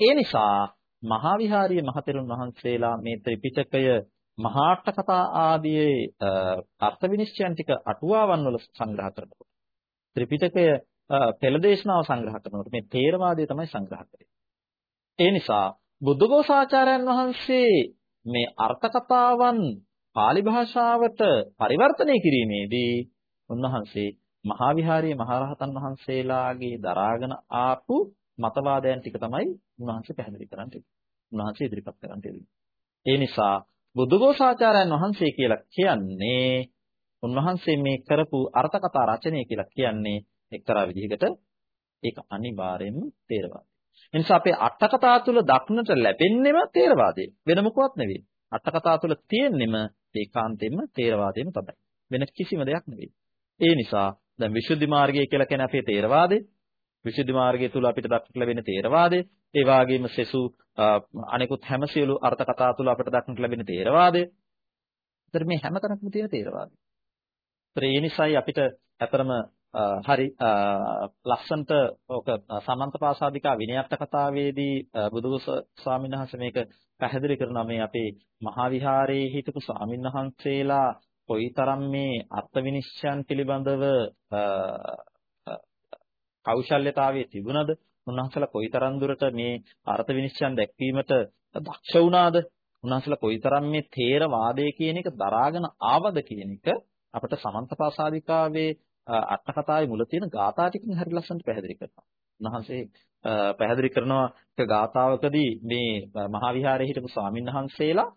A: ඒ නිසා මහා විහාරීය මහතෙරුන් වහන්සේලා මේ ත්‍රිපිටකය මහාට්ට කතා ආදී අර්ථ විනිශ්චයන් ටික අටුවාවන් වල සංග්‍රහ කරනකොට ත්‍රිපිටකය පෙළදේශනාව සංග්‍රහ කරනකොට මේ තේරවාදය තමයි සංග්‍රහ කරන්නේ. ඒ නිසා බුද්ධඝෝසාචාර්යයන් වහන්සේ මේ අර්ථ කතාවන් pāli භාෂාවට පරිවර්තනය කිරීමේදී උන්වහන්සේ මහා විහාරයේ මහරහතන් වහන්සේලාගේ දරාගෙන ආපු මතවාදයන් ටික තමයි උන්වහන්සේ පැහැදිලි කරන්න තිබුණේ. උන්වහන්සේ ඉදිරිපත් කරන්න තිබුණේ. ඒ නිසා බුද්ධඝෝසාචාර්යයන් වහන්සේ කියලා කියන්නේ උන්වහන්සේ මේ කරපු අර්ථ කතා රචනය කියලා කියන්නේ එක්තරා විදිහකට ඒක අනිවාර්යයෙන්ම තේරවාදී. එනිසා අපේ අට කතා තුල දක්නට ලැබෙන්නේම තේරවාදය. වෙන මොකවත් නෙවෙයි. අට කතා තුළ තියෙන්නෙම ඒකාන්තයෙන්ම තේරවාදයම තමයි. වෙන කිසිම දෙයක් නෙවෙයි. ඒ නිසා දැන් විසුද්ධි මාර්ගය කියලා කියන්නේ අපේ තේරවාදේ. විසුද්ධි මාර්ගය තුල අපිට දක්නට ලැබෙන තේරවාදය, ඒ වගේම සෙසු අනෙකුත් හැම සියලු අර්ථ කතා තුල අපිට දක්නට ලැබෙන තේරවාදය. ඒතර මේ හැම තැනකම තියෙන තේරවාදය. ඒතර ඒ නිසායි අපිට අතරම හරි ලස්සන්ට ඔක සමන්තපාසාදිකා විනයත්ත කතාවේදී බුදුගොස ස්වාමීන් වහන්සේ මේක පැහැදිලි කරනවා මේ අපේ මහා විහාරයේ හිටපු ස්වාමීන් වහන්සේලා කොයිතරම් මේ අර්ථ විනිශ්චයන් පිළිබඳව කෞශල්‍යතාවයේ තිබුණද උන්වහන්සේලා කොයිතරම් දුරට මේ අර්ථ විනිශ්චයන් දැක්වීමට දක්ෂ වුණාද උන්වහන්සේලා කොයිතරම් මේ තේරවාදය කියන එක දරාගෙන ආවද කියන එක අපිට සමන්තපාසාදිකාවේ අට කතාවේ මුල තියෙන ගාථා ටිකෙන් හරි ලස්සනට පැහැදිලි කරනවා. උන්වහන්සේ පැහැදිලි කරනවා එක ගාථාවකදී මේ මහා විහාරයේ හිටපු ස්වාමීන් වහන්සේලා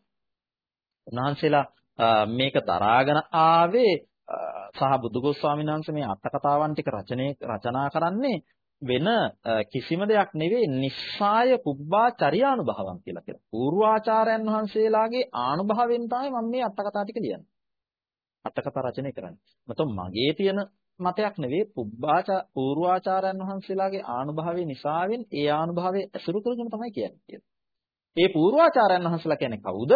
A: උන්වහන්සේලා මේක දරාගෙන ආවේ සහ බුදුගොස් ස්වාමීන් වහන්සේ මේ අට කතාවන් ටික රචනයේ රචනා කරන්නේ වෙන කිසිම දෙයක් නෙවෙයි නිස්සාය පුබ්බා චර්යානුභවම් කියලා කියලා. පූර්වාචාර්යයන් වහන්සේලාගේ ආනුභවයෙන් තමයි මම මේ අට කතා ටික ලියන්නේ. අට කතා රචනය කරන්නේ. මතො මගේ තියෙන මතයක් නෙවෙයි පුබ්බාච පූර්වාචාර්යයන් වහන්සේලාගේ ආනුභාවයේ නිසාවෙන් ඒ ආනුභාවයේ ඇසුරු කරගෙන තමයි කියන්නේ. ඒ පූර්වාචාර්යයන් වහන්සේලා කියන්නේ කවුද?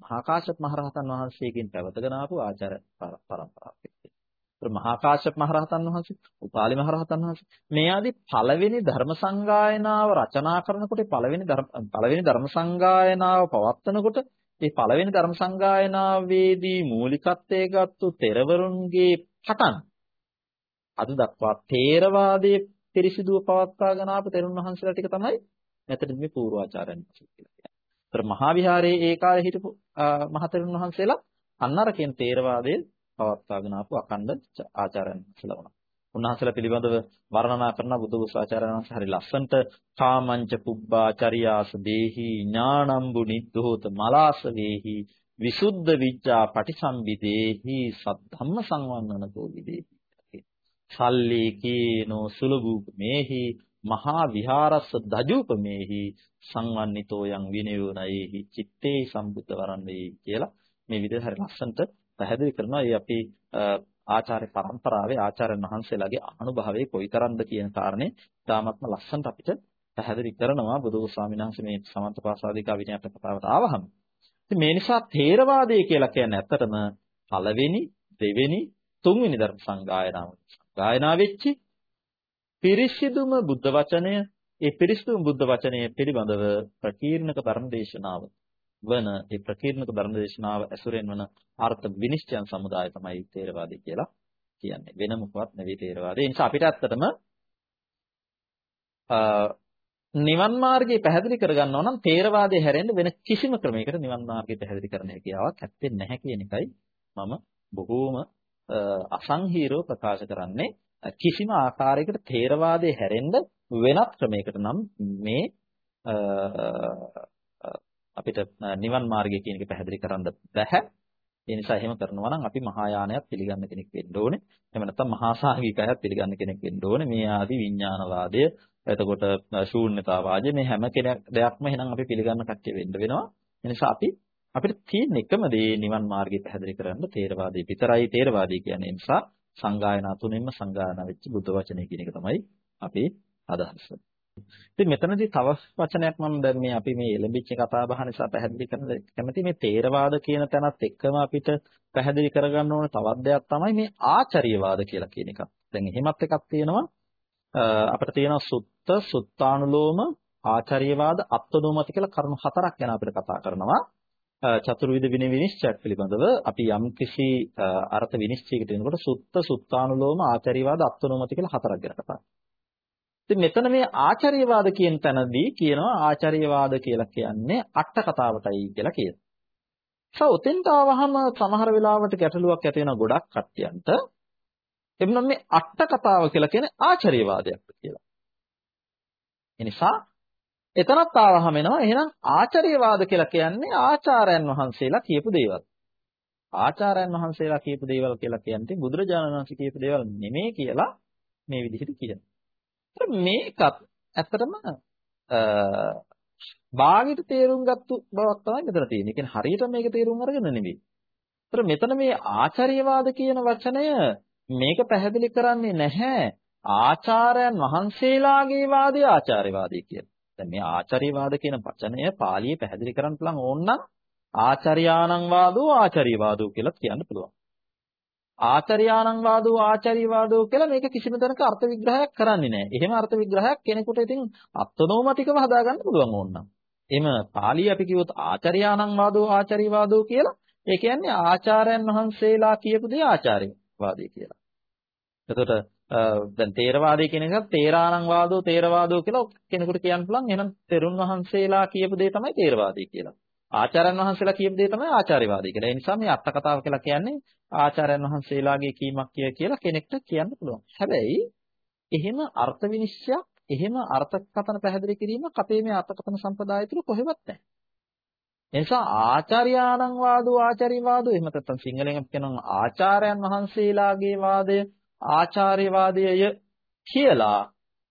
A: මහා කාශ්‍යප මහරහතන් වහන්සේගෙන් පැවතගෙන ආපු ආචාර පරම්පරාවක්. මහා කාශ්‍යප මහරහතන් වහන්සේ, උපාලි මහරහතන් වහන්සේ මේ ආදී පළවෙනි ධර්ම සංගායනාව රචනා කරනකොට පළවෙනි ධර්ම පළවෙනි ධර්ම සංගායනාව පවත්වනකොට මේ පළවෙනි ධර්ම සංගායනාවේදී මූලිකත්වයේ ගත්තු තෙරවරුන්ගේ පටන් අද දක්වා තේරවාදයේ පිරිසිදුව පවත්වාගෙන ආපු තෙරුන් වහන්සේලා ටික තමයි මෙතන මේ පූර්වාචාර්යන් වහන්සේ කියලා කියන්නේ. ඒතර මහා විහාරයේ ඒ කාලේ හිටපු මහතෙරුන් වහන්සේලා අන්නර කියන තේරවාදයේ පවත්වාගෙන ආපු අඛණ්ඩ ආචාර්යන් වහන්සේලා වුණා. උන්වහන්සේලා පිළිබඳව වර්ණනා කරන බුදුගොස් ආචාර්යන් වහන්සේ හරි ලස්සනට කාමංච පුබ්බාචරියාස දේහි ඥානම්බු නිද්දෝත මලාස වේහි විසුද්ධ විච්ඡා පටිසම්භිදේහි සද්ධම්ම සංවන්නනකෝ විදේහි සල්ලේකේනෝ සුලභූපමේහි මහා විහාරස්ස දජූපමේහි සංවන්නිතෝ යං විනයෝනයේහි චිත්තේ සම්බුද්ධ වරන්නේ කියලා මේ විදිහට හරි ලස්සනට පැහැදිලි කරනවා. ඒ අපි ආචාර්ය පරම්පරාවේ ආචාර්යන් වහන්සේලාගේ අනුභවයේ කොයිතරම්ද කියන කාරණේ තාමත්ම ලස්සනට අපිට පැහැදිලි කරනවා බුදු ස්වාමීන් වහන්සේ මේ සමන්ත පාසාදිකා විනයට කතාවට ආවහම. ඉතින් මේ නිසා ථේරවාදය කියලා කියන්නේ ඇත්තටම පළවෙනි, දෙවෙනි, තුන්වෙනි ධර්ම සංගායනාව. ගායනා වෙච්චි පිරිසිදුම බුද්ධ වචනය ඒ පිරිසිදුම බුද්ධ වචනය පිළිබඳව ප්‍රකීර්ණක ධර්ම දේශනාව වන ඒ ප්‍රකීර්ණක ධර්ම දේශනාව ඇසුරෙන් වන අර්ථ විනිශ්චයන් සමුදාය තමයි තේරවාදී කියලා කියන්නේ. වෙන මොකවත් නෙවෙයි තේරවාදී. ඒ නිසා අපිට ඇත්තටම නිවන් මාර්ගය පැහැදිලි කරගන්නවා නම් තේරවාදයේ හැරෙන්න වෙන කිසිම ක්‍රමයකට නිවන් මාර්ගය පැහැදිලි කරන්න හැකියාවක් ඇත්තේ නැහැ කියන එකයි මම බොහෝම අසංහීරව ප්‍රකාශ කරන්නේ කිසිම ආකාරයකට තේරවාදයේ හැරෙන්න වෙනත් ක්‍රමයකට නම් මේ අපිට නිවන් මාර්ගය කියන එක පැහැදිලි කරන්න බැහැ. ඒ නිසා එහෙම කරනවා නම් අපි මහායානයක් පිළිගන්න කෙනෙක් වෙන්න ඕනේ. එහෙම නැත්නම් මහා සාංගිකයත් පිළිගන්න කෙනෙක් වෙන්න ඕනේ. මේ ආදී විඥානවාදය, එතකොට ශූන්‍යතාවාදය මේ හැම කෙනෙක් දෙයක්ම එහෙනම් අපි පිළිගන්න කට්ටිය වෙන්න වෙනවා. ඒ නිසා අපි අපිට තියෙන එකම දේ නිවන් මාර්ගය පැහැදිලි කරන්න තේරවාදී විතරයි තේරවාදී කියන්නේ නිසා සංගායනා තුනෙන්ම සංගායනා වෙච්ච බුද්ධ වචනය කියන එක තමයි අපේ අදහස. ඉතින් මෙතනදී තව වචනයක් මම දැන් මේ අපි මේ එළඹිච්ච කතා බහ නිසා පැහැදිලි කරන්න කැමති මේ තේරවාද කියන තැනත් එක්කම අපිට පැහැදිලි කරගන්න ඕන තවත් දෙයක් තමයි මේ ආචාර්යවාද කියලා කියන එක. දැන් එහෙමත් එකක් තියෙනවා අපිට තියෙනවා සුත්ත සුත්තානුලෝම ආචාර්යවාද අත්නෝමති කියලා කරුණු හතරක් ගැන අපිට කතා කරනවා. චතුර්විධ විනය විනිශ්චයක් පිළිබඳව අපි යම් කිසි අර්ථ විනිශ්චයකට එනකොට සුත්ත සුත්තානුලෝම ආචාර්යවාද අත්නෝමති කියලා හතරක් ගැන කතා ඉතින් මෙතන මේ ආචාර්යවාද කියන තැනදී කියනවා ආචාර්යවාද කියලා කියන්නේ අට කතාවටයි කියලා කියනවා. සෝ උතෙන්ට ආවහම සමහර වෙලාවට ගැටලුවක් ඇති වෙන ගොඩක් කට්ටියන්ට එමුනම් මේ අට කතාව කියලා කියන්නේ ආචාර්යවාදයක් කියලා. එනිසා එතනත් ආවහම එනවා එහෙනම් ආචාර්යවාද කියලා කියන්නේ ආචාර්යයන් වහන්සේලා කියපු දේවල්. ආචාර්යයන් වහන්සේලා කියපු දේවල් කියලා කියන්නේ බුදුරජාණන් වහන්සේ කියපු දේවල් නෙමෙයි කියලා මේ විදිහට කියනවා. මේකත් ඇත්තටම බාගෙට තේරුම් ගත්තු බවක් තමයි මෙතන තියෙන්නේ. ඒ කියන්නේ හරියට මේක තේරුම් අරගෙන නෙමෙයි. ඒතර මෙතන මේ ආචාර්යවාද කියන වචනය මේක පැහැදිලි කරන්නේ නැහැ ආචාර්යයන් වහන්සේලාගේ වාදය ආචාර්යවාදය කියලා. දැන් මේ ආචාර්යවාද කියන වචනය පාලියේ පැහැදිලි කරන්න පුළුවන් ඕනනම් ආචාර්යාණං වාදෝ ආචාර්යවාදෝ කියලා කියන්න පුළුවන්. ආචාර්යාණං වාදෝ ආචාර්යවාදෝ කියලා මේක කිසිම තැනක අර්ථ විග්‍රහයක් කරන්නේ නැහැ. එහෙම අර්ථ විග්‍රහයක් කෙනෙකුට ඉතින් අත්නෝමතිකව හදාගන්න පුළුවන් ඕනනම්. එහෙම පාලිය අපි කිව්වොත් ආචාර්යාණං වාදෝ ආචාර්යවාදෝ කියලා ඒ කියන්නේ ආචාර්යයන් වහන්සේලා කියපු දේ ආචාර්යවාදී කියලා. එතකොට දැන් තේරවාදී කියන එකත් තේරාණං වාදෝ තේරවාදෝ කියලා කෙනෙකුට කියන්න පුළුවන්. එහෙනම් තෙරුන් වහන්සේලා කියපු දේ තමයි තේරවාදී කියලා. ආචාර්යයන් වහන්සේලා කියපු දේ තමයි ආචාර්යවාදී කියලා. ඒ නිසා මේ අර්ථ කතාව කියලා කියන්නේ ආචාර්යයන් වහන්සේලාගේ කීමක් කියලා කෙනෙක්ට කියන්න පුළුවන්. හැබැයි එහෙම අර්ථ විනිශ්චයක් එහෙම අර්ථකථන පැහැදිලි කිරීමක් අපේ මේ අර්ථකථන සම්ප්‍රදාය තුළ කොහෙවත් නැහැ. එනිසා ආචාර්යාණන් වාදෝ ආචාර්ය වාදෝ එහෙම නැත්නම් සිංහලෙන් අපි කියනවා ආචාර්යයන් වහන්සේලාගේ වාදය ආචාර්ය වාදයය කියලා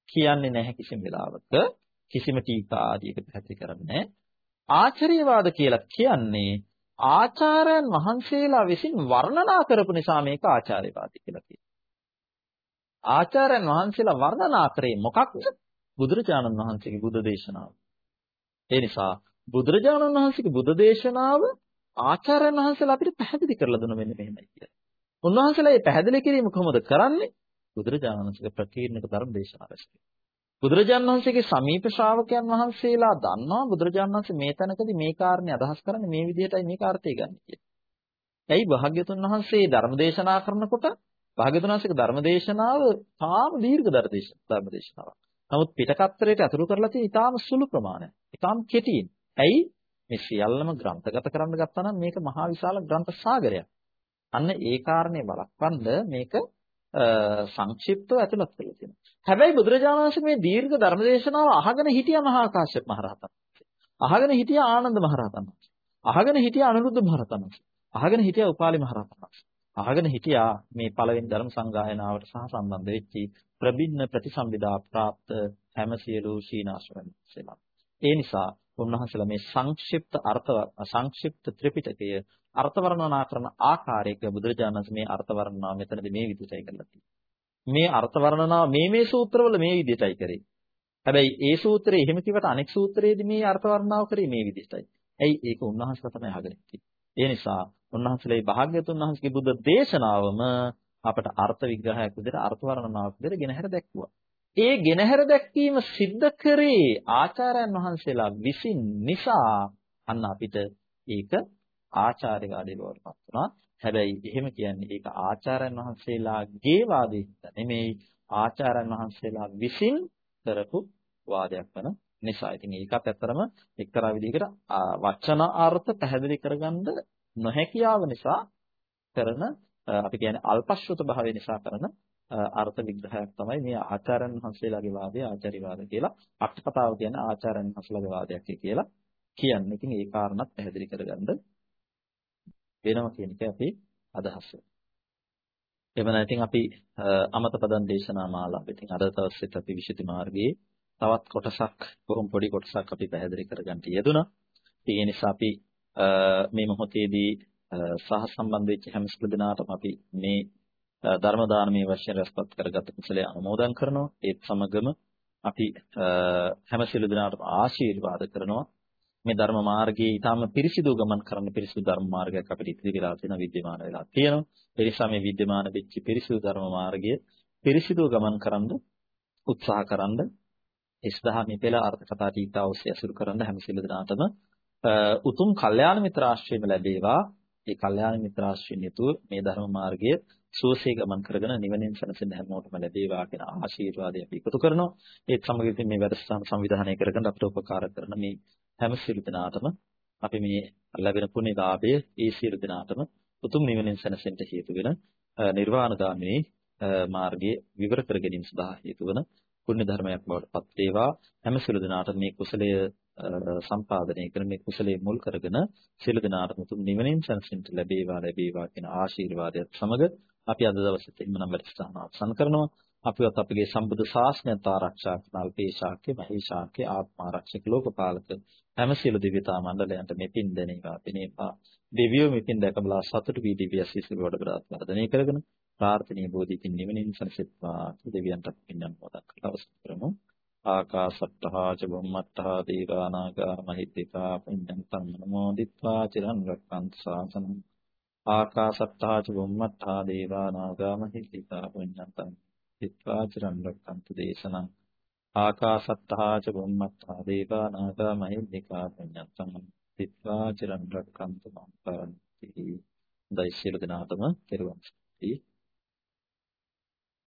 A: කියන්නේ නැහැ කිසිම වෙලාවක කිසිම ටීකා ආදියක පැහැදිලි කරන්නේ ආචාර්යවාද කියලා කියන්නේ ආචාර්යයන් වහන්සේලා විසින් වර්ණනා කරපු නිසා මේක ආචාර්යවාදී කියලා කියනවා. ආචාර්යයන් වහන්සේලා වර්ණනා කරේ මොකක්ද? බුදුරජාණන් වහන්සේගේ බුද්ධ දේශනාව. ඒ නිසා බුදුරජාණන් වහන්සේගේ බුද්ධ දේශනාව ආචාර්යයන් වහන්සේලා අපිට පැහැදිලි කරලා දුන්න මෙන්න මෙහෙමයි කියලා. උන්වහන්සේලා මේ පැහැදිලි කිරීම කොහොමද කරන්නේ? බුදුරජාණන් වහන්සේගේ ප්‍රකීර්ණක ධර්ම දේශනාව ඇසුරින්. බුදුරජාණන් වහන්සේගේ සමීප ශ්‍රාවකයන් වහන්සේලා දන්නවා බුදුරජාණන් වහන්සේ මේ තැනකදී මේ කාරණේ අදහස් කරන්නේ මේ විදිහටයි මේක අර්ථය ගන්න කියලා. ඇයි භාග්‍යතුන් වහන්සේ ධර්ම දේශනා කරනකොට භාග්‍යතුන් වහන්සේගේ ධර්ම දේශනාව තාම දීර්ඝ ධර්ම දේශනාවක්. නමුත් පිටකත්තරයට අතුරු කරලා තියෙන ඊටාම සුළු ප්‍රමාණයක්. ඊටාම කෙටියෙන්. ඇයි මේ සියල්ලම ග්‍රන්ථගත කරන්න ගත්තා නම් මේක මහා විශාල ග්‍රන්ථ සාගරයක්. අන්න ඒ කාරණේ බලක්වන්න මේක සංක්ෂිප්තව ඇතුළත් කරලා තියෙනවා. හැබැයි බුදුරජාණන් වහන්සේ මේ දීර්ඝ ධර්ම දේශනාව අහගෙන හිටියා මහා කාශ්‍යප මහරහතන්. අහගෙන හිටියා ආනන්ද මහරහතන්. අහගෙන හිටියා අනුරුද්ධ මහරහතන්. අහගෙන හිටියා උපාලි මහරහතන්. අහගෙන හිටියා මේ පළවෙනි ධර්ම සංගායනාවට සහ සම්බන්ධ වෙච්චි ප්‍රබින්න ප්‍රතිසම්විදා પ્રાપ્ત හැම සියලු සීනාශ්‍රමයන් සෙලා. ඒ නිසා උන්වහන්සේලා මේ සංක්ෂිප්ත අර්ථ සංක්ෂිප්ත ත්‍රිපිටකය අර්ථ වර්ණනා කරන ආකාරයක බුදුරජාණන් මේ අර්ථ වර්ණනාව මෙතනදී මේ විදිහටයි කරලා තියෙන්නේ. මේ අර්ථ වර්ණනාව මේ මේ සූත්‍රවල මේ විදිහටයි කරේ. හැබැයි ඒ සූත්‍රයේ එහෙම කිව්වට අනෙක් සූත්‍රයේදී මේ අර්ථ වර්ණනාව කරේ මේ විදිහටයි. ඇයි ඒක උන්වහන්සේලා තමයි අහගෙන ඒ නිසා උන්වහන්සේලා භාග්‍යතුන් වහන්සේගේ බුද්ධ දේශනාවම අපට අර්ථ විග්‍රහයක් විදිහට අර්ථ වර්ණනාවක් විදිහට ගෙනහැර දැක්වුවා. ඒ ගෙනහැර දැක්වීම සිද්ධ කරේ ආචාර්යයන් වහන්සේලා විසින් නිසා අන්න අපිට ඒක ආචාර්ය වාදේ බවට පත් වුණා. හැබැයි එහෙම කියන්නේ ඒක ආචාර්යයන් වහන්සේලාගේ වාදයක් නෙමෙයි ආචාර්යයන් වහන්සේලා විසින් කරපු වාදයක් වන නිසා. ඉතින් ඒකත් ඇත්තරම එක්තරා විදිහකට වචන අර්ථ පැහැදිලි කරගන්න නොහැකියාව නිසා කරන අපි කියන්නේ අල්පශ්‍රුත භාවය නිසා කරන අර්ථ විග්‍රහයක් තමයි මේ ආචාර්යයන් වහන්සේලාගේ වාදය ආචාර්යවාද කියලා අට කතාව කියන්නේ ආචාර්යයන් වහන්සේලාගේ වාදයක් කියලා කියන්නේ. ඉතින් ඒ කාරණත් පැහැදිලි කරගන්න වෙනවා කියන එක අපි අදහස්. එවන ඉතින් අපි අමත පදන් දේශනා මාලාව. ඉතින් අද දවසෙත් අපි විශේෂ මාර්ගයේ තවත් කොටසක් බොහොම පොඩි කොටසක් අපි පැහැදිලි කරගන්න යෙදුණා. ඒ නිසා අපි මේ මොහොතේදී සහ සම්බන්ධ වෙච්ච හැම සුළු අපි මේ ධර්ම දානමය වශයෙන් රැස්පත් කරගත් කුසලයේ අනුමෝදන් කරනවා ඒත් සමගම අපි හැම සිළු දිනාටම ආශිර්වාද කරනවා මේ ධර්ම මාර්ගයේ ඊටාම පිරිසිදු ගමන් කරන්න පිරිසිදු ධර්ම මාර්ගයක් අපිට ඉතිරි වෙලා තියෙන විද්‍යමාන වෙලා තියෙනවා ඒ නිසා මේ විද්‍යමාන වෙච්ච පිරිසිදු ධර්ම මාර්ගය පිරිසිදු ගමන් කරන්න උත්සාහ කරන්න එස්දහමේ පෙළ අර්ථ කතා ටීකා ඔස්සේ අසුරු කරන්න හැම සිළු දිනාටම උතුම් කල්යාණ මිත්‍ර ආශ්‍රයම ලැබේවා ඒ කල්යාණ මිත්‍ර ආශ්‍රයෙන් යුතුව මේ ධර්ම මාර්ගය සුවසේ ගමන් කරගෙන නිවනින් සැනසෙන්න හැමෝටම ලැබේවා කියන ආශිර්වාදය අපි එකතු කරනවා. ඒත් සමග ඉතින් මේ වැඩසටහන සංවිධානය කරගෙන අපට උපකාර කරන මේ හැම සියලු දෙනාටම අපි මේ ලැබෙන පුණ්‍ය ලාභය ඒ සියලු දෙනාටම උතුම් නිවනින් සැනසෙන්න හේතු වෙන නිර්වාණගාමී මාර්ගයේ විවර කර ගැනීම සඳහා හේතු වන පුණ්‍ය ධර්මයක් බවට පත් වේවා. හැම සියලු දෙනාට මේ කුසලය සම්පාදනය කරන මේ කුසලයේ මුල් කරගෙන සියලු දෙනාටම තුන් නිවනින් සැනසෙන්න ලැබේවා ලැබේවා කියන ආශිර්වාදයත් සමග අපි අද දවසේ එන්නම වැඩසටහන අවසන් කරනවා අපිවත් අපගේ සම්බුද්ධ ශාසනයත් ආරක්ෂා කරන අල්පේශාක්‍ය මහේශාක්‍ය ආත්මාරක්ෂක ලෝකපාලක හැම සියලු දිව්‍යතා මණ්ඩලයන්ට මෙපින් දෙනේවා පිනේපා දෙවියෝ මෙපින් දැකබලා සතුටු වී දිව්‍ය අසීසල වඩ බරාත් වර්ධනය කරගෙන ප්‍රාර්ථනීය බෝධිකින් නිවනින් සනසෙත්වා දෙවියන්ට පින්නන් මොදක් අවසන් කරමු. ආකාසට්ඨා ච බුම්මට්ඨා දීගානාගා මහිත්‍තිකා පුඤ්ඤං තං නමෝදිත්වා චිරන් රක්ඛන්ත ශාසනං ආකාසට්ඨා ච බුම්මට්ඨා දීගානාගා මහිත්‍තිකා පුඤ්ඤං තං දිත්වා චිරන් රක්ඛන්තු දේශනං. ආකාසට්ඨා ච බුම්මට්ඨා දීගානාගා මහිත්‍තිකා පුඤ්ඤං තං දිත්වා චිරන් රක්ඛන්තු මං පරන්ති. දෛශ්‍යල දනාතම කෙරුවන්